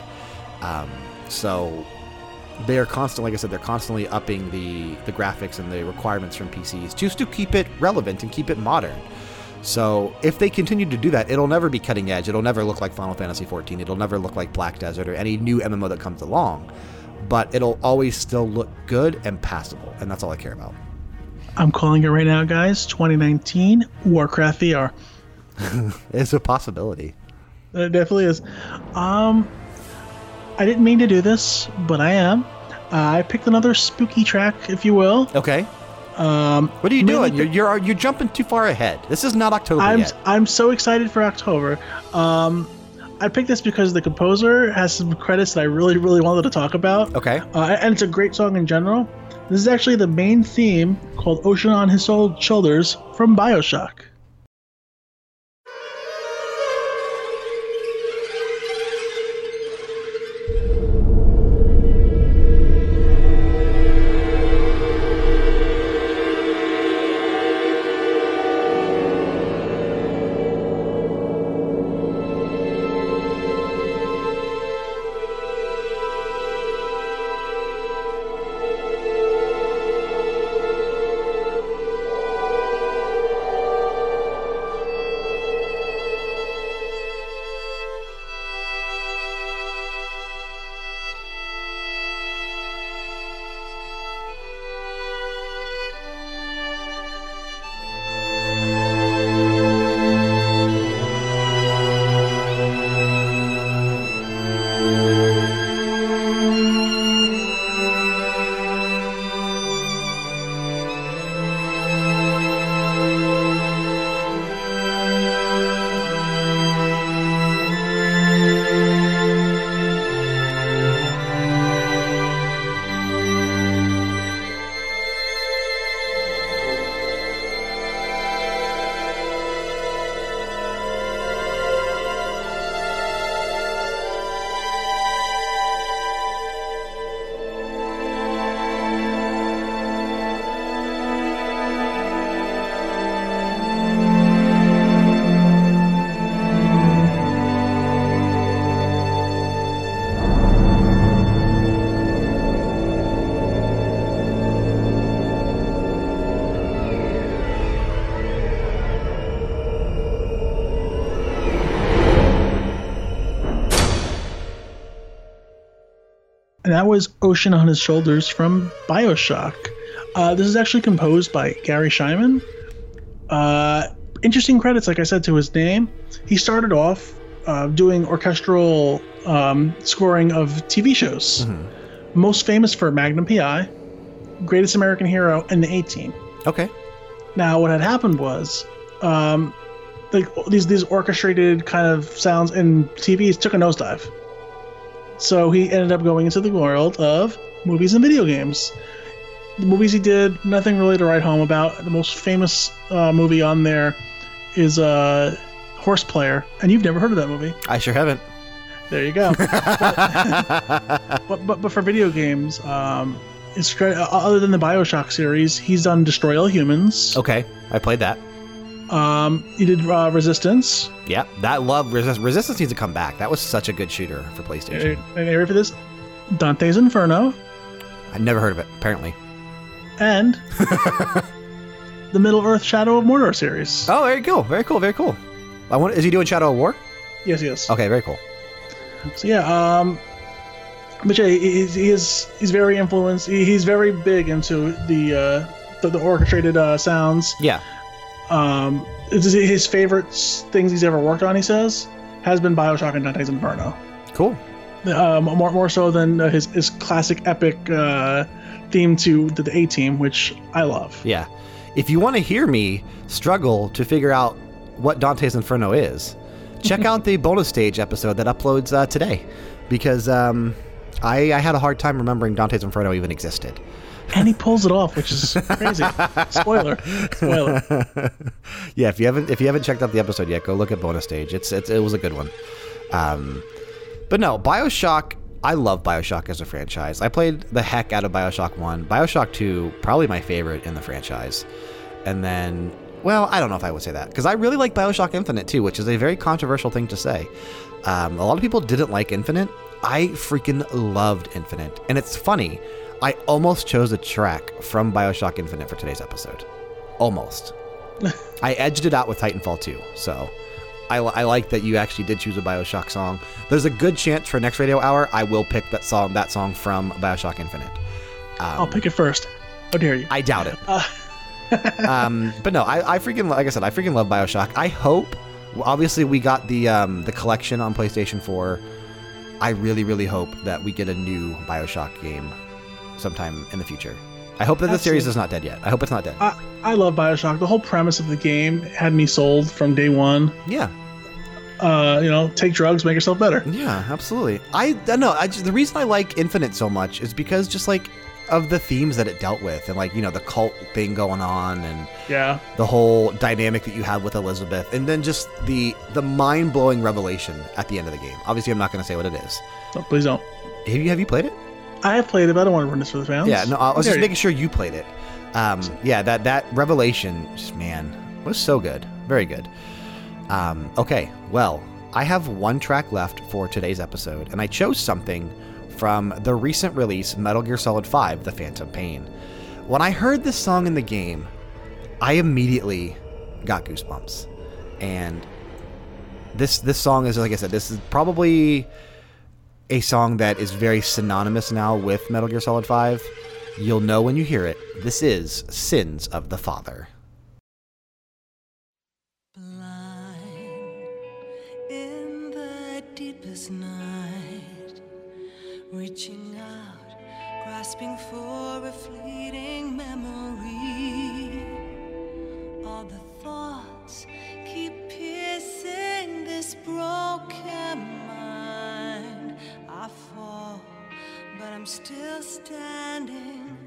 Um, so they are constantly, like I said, they're constantly upping the the graphics and the requirements from PCs just to keep it relevant and keep it modern. So if they continue to do that, it'll never be cutting edge. It'll never look like Final Fantasy XIV. It'll never look like Black Desert or any new MMO that comes along. But it'll always still look good and passable, and that's all I care about. I'm calling it right now, guys. 2019 Warcraft VR. *laughs* it's a possibility. It definitely is. Um, I didn't mean to do this, but I am. Uh, I picked another spooky track, if you will. Okay. Um, what are you doing? You're, you're you're jumping too far ahead. This is not October I'm, yet. I'm so excited for October. Um, I picked this because the composer has some credits that I really, really wanted to talk about. Okay. Uh, and it's a great song in general. This is actually the main theme called Ocean on His Old Shoulders from Bioshock. That was Ocean on His Shoulders from Bioshock. Uh, this is actually composed by Garry Schyman. Uh, interesting credits, like I said, to his name. He started off uh, doing orchestral um, scoring of TV shows. Most famous for Magnum PI, Greatest American Hero, and The A Team. Okay. Now, what had happened was, um, like these these orchestrated kind of sounds in TVs took a nosedive. So he ended up going into the world of movies and video games. The movies he did, nothing really to write home about. The most famous uh, movie on there is uh, Horse Player, and you've never heard of that movie. I sure haven't. There you go. but, *laughs* but, but but for video games, um, it's great. Other than the Bioshock series, he's done Destroy All Humans. Okay. I played that. Um, he did uh, Resistance. Yeah. That love resist- resistance needs to come back. That was such a good shooter for PlayStation. Are you ready for this? Dante's Inferno I never heard of it. Apparently. and *laughs* the Middle Earth Shadow of Mordor series. Oh, there very cool. Very cool. Very cool. I want. Is he doing Shadow of War? Yes, yes. Okay. Very cool. So yeah, um, but yeah, he- he's he is he's very influenced. He's very big into the uh, the, the orchestrated uh, sounds. Yeah. Um, his favorite things he's ever worked on. He says has been Bioshock and Dante's Inferno. Cool. Um, more more so than uh, his his classic epic uh, theme to the, the A Team, which I love. Yeah. If you want to hear me struggle to figure out what Dante's Inferno is, *laughs* check out the bonus stage episode that uploads uh, today, because um, I, I had a hard time remembering Dante's Inferno even existed. And he pulls it off, which is crazy. Spoiler, spoiler. *laughs* yeah, if you haven't if you haven't checked out the episode yet, go look at bonus stage. It's, it's it was a good one. Um, but no, Bioshock. I love Bioshock as a franchise. I played the heck out of Bioshock One. Bioshock Two, probably my favorite in the franchise. And then, well, I don't know if I would say that because I really like Bioshock Infinite too, which is a very controversial thing to say. Um, a lot of people didn't like Infinite. I freaking loved Infinite, and it's funny. I almost chose a track from Bioshock Infinite for today's episode. Almost. *laughs* I edged it out with Titanfall 2, so I, I like that you actually did choose a Bioshock song. There's a good chance for next radio hour I will pick that song that song from Bioshock Infinite. I'll pick it first. How dare you? I doubt it. *laughs* *laughs* um, but no, I, I freaking like I said, I freaking love Bioshock. I hope. Obviously, we got the um, the collection on PlayStation 4. I really, really hope that we get a new Bioshock game sometime in the future. I hope that the series is not dead yet. I hope it's not dead. I, I love Bioshock. The whole premise of the game had me sold from day one. yeah, Uh, you know, take drugs, make yourself better. yeah, absolutely. I don't know. I just, the reason I like Infinite so much is because just like of the themes that it dealt with, and like you know the cult thing going on, and Yeah. the whole dynamic that you have with Elizabeth, and then just the the mind blowing revelation at the end of the game. Obviously, I'm not going to say what it is. No, please don't. Have you have you played it? I have played it, but I don't want to ruin this for the fans. Yeah, no, I was How just making sure you played it. Um, yeah, that that revelation, man, was so good, very good. Um, okay, well, I have one track left for today's episode, and I chose something from the recent release Metal Gear Solid V: The Phantom Pain. When I heard this song in the game, I immediately got goosebumps, and this this song is like I said, this is probably a song that is very synonymous now with Metal Gear Solid 5. You'll know when you hear it. This is Sins of the Father. blind in the deepest night, reaching out, grasping for a fleeting memory. All the thoughts keep piercing this broken but I'm still standing,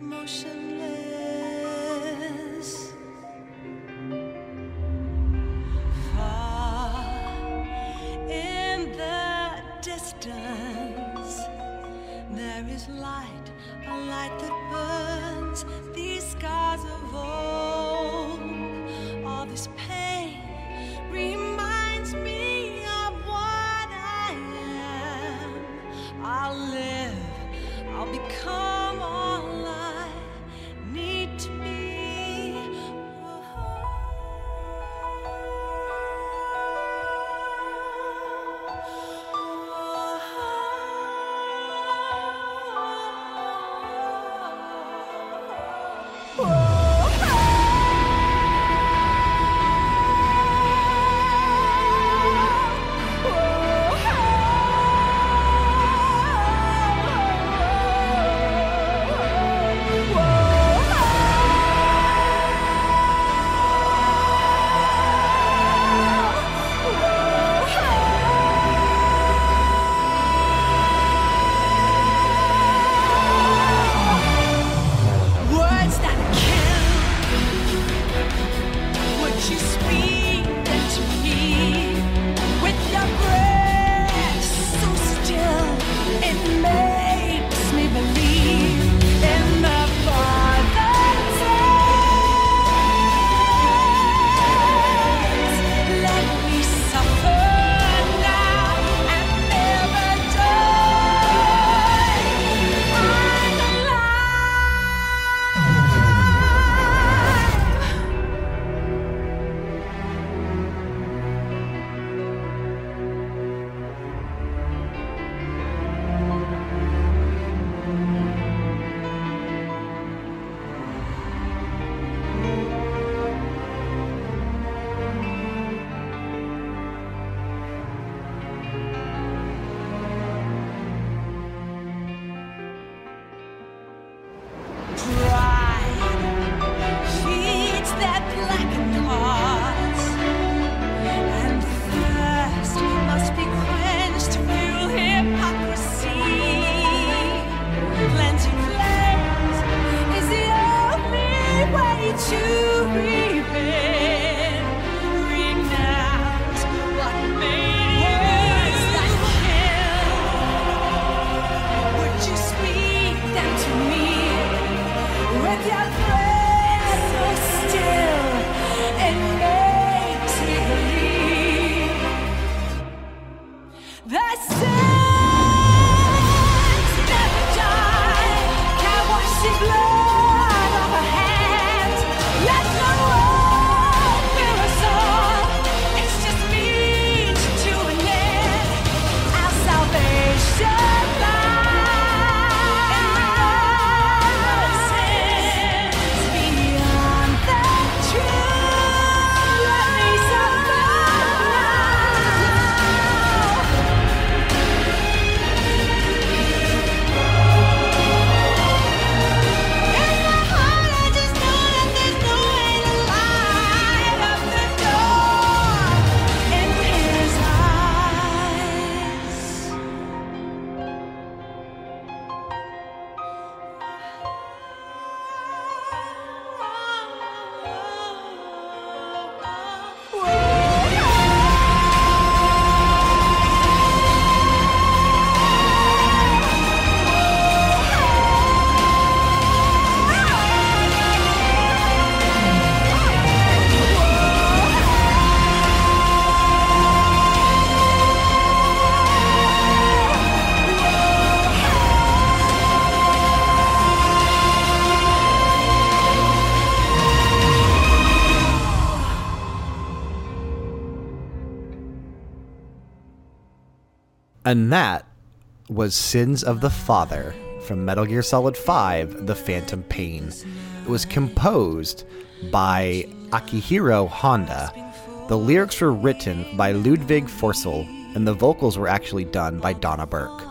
motionless. Far in the distance, there is light, a light that burns these scars of old. All this pain reminds me of what I am. I'll live, I'll become And that was Sins of the Father from Metal Gear Solid 5 The Phantom Pain. It was composed by Akihiro Honda. The lyrics were written by Ludvig Forssell, and the vocals were actually done by Donna Burke.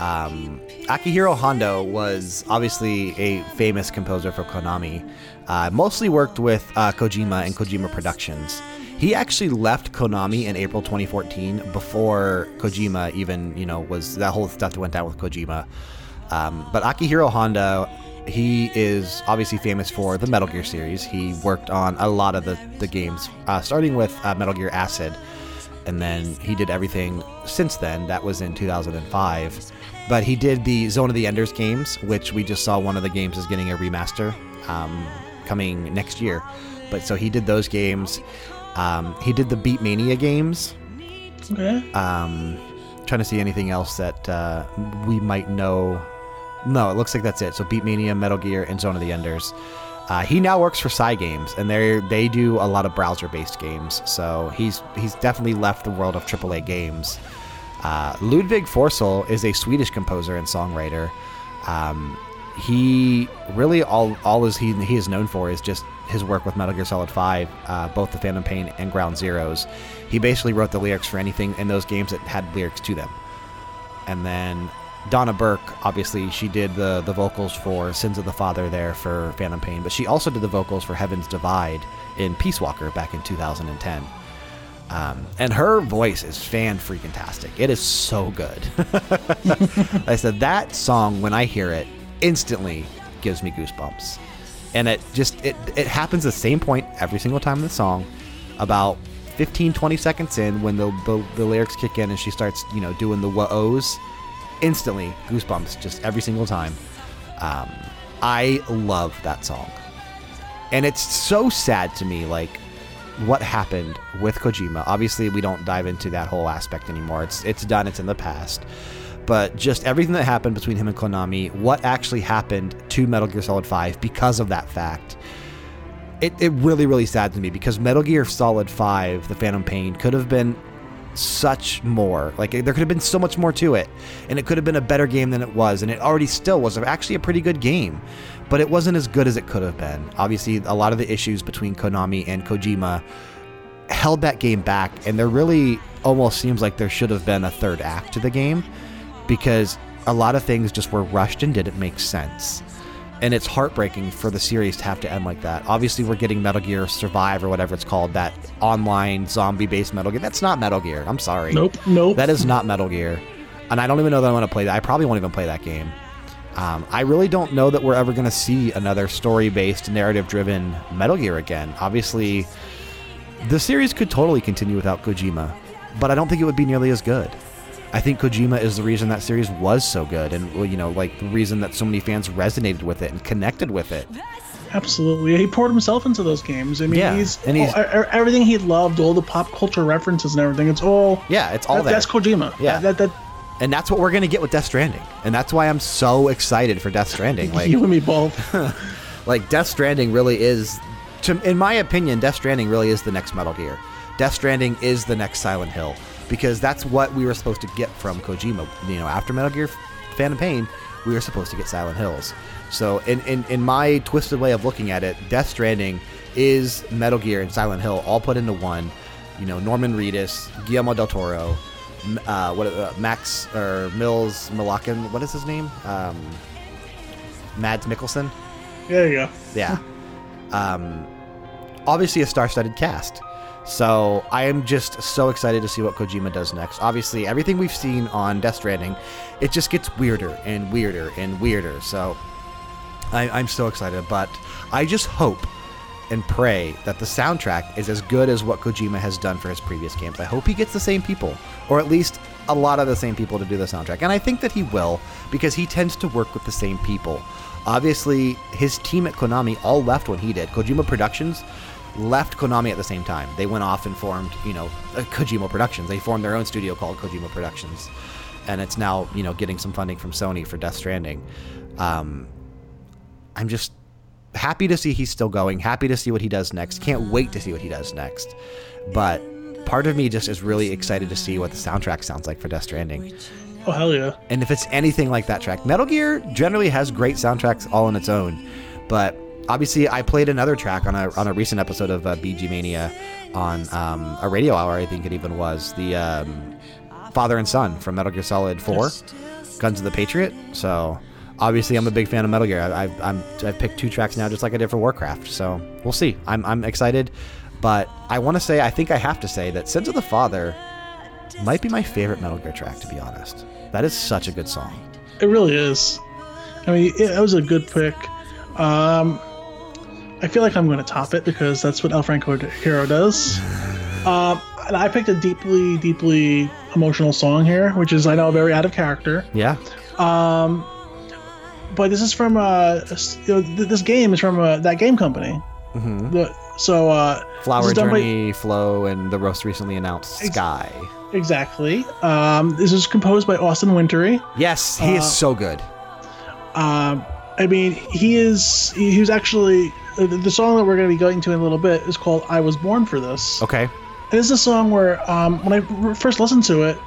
Um, Akihiro Honda was obviously a famous composer for Konami. Uh, mostly worked with uh, Kojima and Kojima Productions. He actually left Konami in April 2014 before Kojima even, you know, was that whole stuff that went down with Kojima. Um, but Akihiro Honda, he is obviously famous for the Metal Gear series. He worked on a lot of the, the games, uh, starting with uh, Metal Gear Acid and then he did everything since then. That was in 2005. But he did the Zone of the Enders games, which we just saw one of the games is getting a remaster um, coming next year. But so he did those games. Um, he did the Beatmania games. Okay. Um, trying to see anything else that uh, we might know. No, it looks like that's it. So Beatmania, Metal Gear, and Zone of the Enders. Uh, he now works for Cygames, and they they do a lot of browser-based games. So he's he's definitely left the world of AAA games. Uh, Ludvig Forssell is a Swedish composer and songwriter. Um, he really all all is he he is known for is just his work with Metal Gear Solid 5, uh, both the Phantom Pain and Ground Zeroes. He basically wrote the lyrics for anything in those games that had lyrics to them. And then Donna Burke, obviously, she did the the vocals for Sins of the Father there for Phantom Pain, but she also did the vocals for Heaven's Divide in Peace Walker back in 2010. Um, and her voice is fan freaking tastic. It is so good. *laughs* I said that song when I hear it instantly gives me goosebumps, and it just it it happens the same point every single time in the song. About 15, 20 seconds in, when the the, the lyrics kick in and she starts you know doing the wah-ohs, instantly goosebumps just every single time. Um, I love that song, and it's so sad to me like what happened with Kojima. Obviously, we don't dive into that whole aspect anymore. It's it's done. It's in the past. But just everything that happened between him and Konami, what actually happened to Metal Gear Solid 5 because of that fact, it, it really, really saddens me because Metal Gear Solid 5, The Phantom Pain, could have been such more. Like, there could have been so much more to it. And it could have been a better game than it was. And it already still was actually a pretty good game. But it wasn't as good as it could have been. Obviously, a lot of the issues between Konami and Kojima held that game back. And there really almost seems like there should have been a third act to the game because a lot of things just were rushed and didn't make sense. And it's heartbreaking for the series to have to end like that. Obviously, we're getting Metal Gear Survive or whatever it's called, that online zombie based Metal Gear. That's not Metal Gear. I'm sorry. Nope. Nope. That is not Metal Gear. And I don't even know that I want to play that. I probably won't even play that game. Um, I really don't know that we're ever going to see another story based, narrative driven Metal Gear again. Obviously, the series could totally continue without Kojima, but I don't think it would be nearly as good. I think Kojima is the reason that series was so good, and well, you know, like the reason that so many fans resonated with it and connected with it. Absolutely, he poured himself into those games. I mean, Yeah, he's, and he's- e- everything he loved, all the pop culture references and everything. It's all Yeah, it's all that- there. That's Kojima. Yeah. that, that, and that's what we're gonna get with Death Stranding, and that's why I'm so excited for Death Stranding. *laughs* Like, you and me both. *laughs* like Death Stranding really is, to, in my opinion, Death Stranding really is the next Metal Gear. Death Stranding is the next Silent Hill because that's what we were supposed to get from Kojima. You know, after Metal Gear Phantom Pain, we were supposed to get Silent Hills. So, in, in, in my twisted way of looking at it, Death Stranding is Metal Gear and Silent Hill all put into one. You know, Norman Reedus, Guillermo del Toro, uh, what uh, Max or Mills Malakin, what is his name? Um, Mads Mikkelsen. there you go. Yeah. *laughs* Um, obviously, a star-studded cast. So I am just so excited to see what Kojima does next. Obviously, everything we've seen on Death Stranding, it just gets weirder and weirder and weirder. So I, I'm so excited. But I just hope and pray that the soundtrack is as good as what Kojima has done for his previous games. I hope he gets the same people, or at least a lot of the same people to do the soundtrack. And I think that he will, because he tends to work with the same people. Obviously, his team at Konami all left when he did. Kojima Productions left Konami at the same time. They went off and formed, you know, uh, Kojima Productions. They formed their own studio called Kojima Productions. And it's now, you know, getting some funding from Sony for Death Stranding. Um, I'm just happy to see he's still going. Happy to see what he does next. Can't wait to see what he does next. But part of me just is really excited to see what the soundtrack sounds like for Death Stranding. Oh hell yeah! And if it's anything like that track, Metal Gear generally has great soundtracks all on its own. But obviously, I played another track on a on a recent episode of uh, BG Mania on um, a radio hour. I think it even was the um, father and son from Metal Gear Solid Four, Guns of the Patriot. So obviously, I'm a big fan of Metal Gear. I, I've I'm, I've picked two tracks now, just like I did for Warcraft. So we'll see. I'm I'm excited, but I want to say I think I have to say that Sins of the Father might be my favorite Metal Gear track. To be honest, that is such a good song. It really is. I mean, it, that was a good pick. Um, I feel like I'm going to top it because that's what El Franco Hero does. Um, and I picked a deeply, deeply emotional song here, which is I know very out of character. Yeah. Um, but this is from uh, you know, th- this game is from uh, that game company. Mm-hmm. The, so uh, Flower done by- Journey, Flow, and the most recently announced Ex- Sky. exactly. Um, this is composed by Austin Wintory. Yes, he Uh, is so good. Um, I mean, he is. He, he was actually the, song that we're going to be going to in a little bit is called "I Was Born for This." Okay. It is a song where, um, when I first listened to it,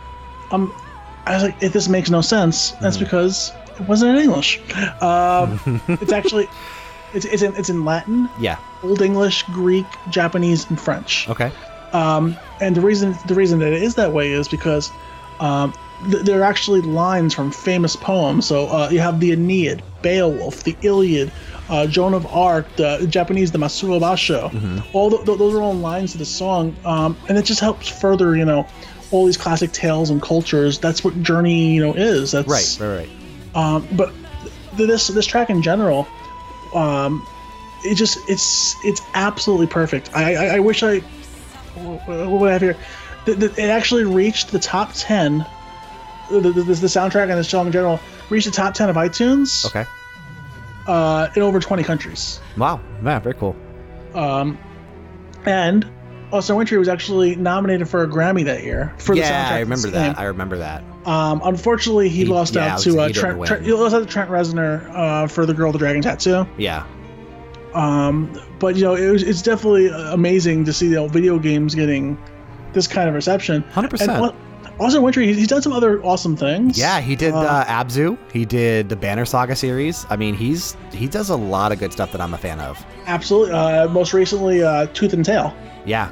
um, I was like, "If this makes no sense," that's Hmm. because it wasn't in English. Um, *laughs* it's actually, it's it's in, it's in Latin, Yeah. Old English, Greek, Japanese, and French. Okay. Um, and the reason the reason that it is that way is because um, th- they're actually lines from famous poems. So uh, you have the Aeneid, Beowulf, the Iliad, uh, Joan of Arc, the Japanese, the Matsuo Basho. All th- th- those are all lines of the song, um, and it just helps further, you know, all these classic tales and cultures. That's what Journey, you know, is. That's Right. Right. Right. um, but th- this this track in general, um, it just it's it's absolutely perfect. I I, I wish I what do I have here? The, the, it actually reached the top ten. The, the, the, the soundtrack and the song in general reached the top ten of iTunes Okay. Uh, in over twenty countries. Wow. Man, very cool. Um, and also Wintory was actually nominated for a Grammy that year for the soundtrack. Yeah, I remember that. I remember that. Um, unfortunately, he, He- lost yeah, out to uh, Trent. Trent. He lost out to Trent Reznor uh, for the Girl with the Dragon Tattoo. Yeah. Um, but you know, it was, it's definitely amazing to see you know, video games getting this kind of reception. 100%. And Au- Austin Wintory, he's, he's done some other awesome things. Yeah, he did Uh, uh, Abzu. He did the Banner Saga series. I mean, he's he does a lot of good stuff that I'm a fan of. absolutely. Uh, most recently, uh, Tooth and Tail. Yeah.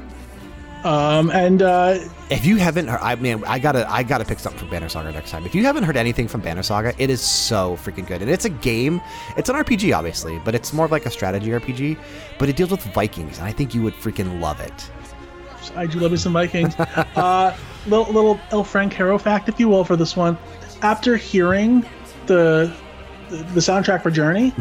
Um, and uh, If you haven't heard, I mean, I gotta, I gotta pick something from Banner Saga next time. If you haven't heard anything from Banner Saga, it is so freaking good. And it's a game. It's an RPG, obviously, but it's more of like a strategy RPG. But it deals with Vikings, and I think you would freaking love it. I do love me some Vikings. uh, little little El Frank Hero fact, if you will, for this one. After hearing the the, the soundtrack for Journey,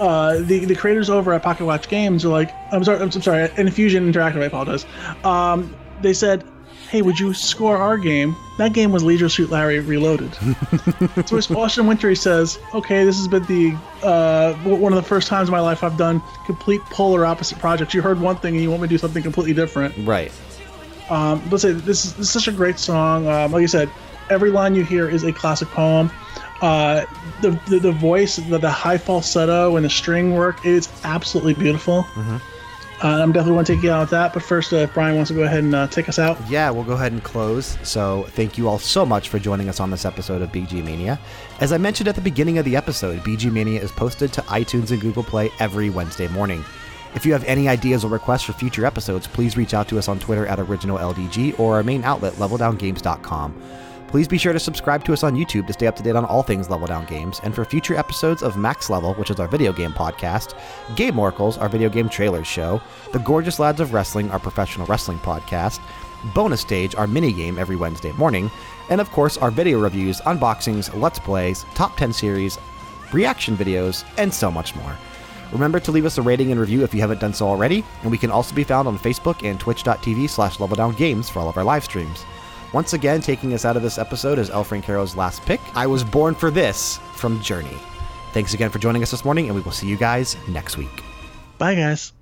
uh, the the creators over at Pocket Watch Games are like, I'm sorry, I'm, I'm sorry, Infusion Interactive. I apologize. Um, they said, "Hey, would you score our game?" That game was Leisure Suit Larry Reloaded. *laughs* so it's Austin Wintory. Says, "Okay, this has been the uh, one of the first times in my life I've done complete polar opposite projects. You heard one thing and you want me to do something completely different." Right. Um, let's say this is, this is such a great song. Um, like I said, every line you hear is a classic poem. Uh, the, the the voice, the, the high falsetto, and the string work is absolutely beautiful. Uh, I'm definitely want to take you out with that. But first, uh, if Brian wants to go ahead and uh, take us out. Yeah, we'll go ahead and close. So, thank you all so much for joining us on this episode of BG Mania. As I mentioned at the beginning of the episode, BG Mania is posted to iTunes and Google Play every Wednesday morning. If you have any ideas or requests for future episodes, please reach out to us on Twitter at OriginalLDG or our main outlet, LevelDownGames.com. Please be sure to subscribe to us on YouTube to stay up to date on all things Level Down Games, and for future episodes of Max Level, which is our video game podcast, Game Oracles, our video game trailers show, The Gorgeous Lads of Wrestling, our professional wrestling podcast, Bonus Stage, our mini game every Wednesday morning, and of course our video reviews, unboxings, let's plays, top 10 series, reaction videos, and so much more. Remember to leave us a rating and review if you haven't done so already, and we can also be found on Facebook and twitch.tv slash leveldowngames for all of our live streams. Once again, taking us out of this episode is El Francaro's last pick. I was born for this from Journey. Thanks again for joining us this morning, and we will see you guys next week. Bye, guys.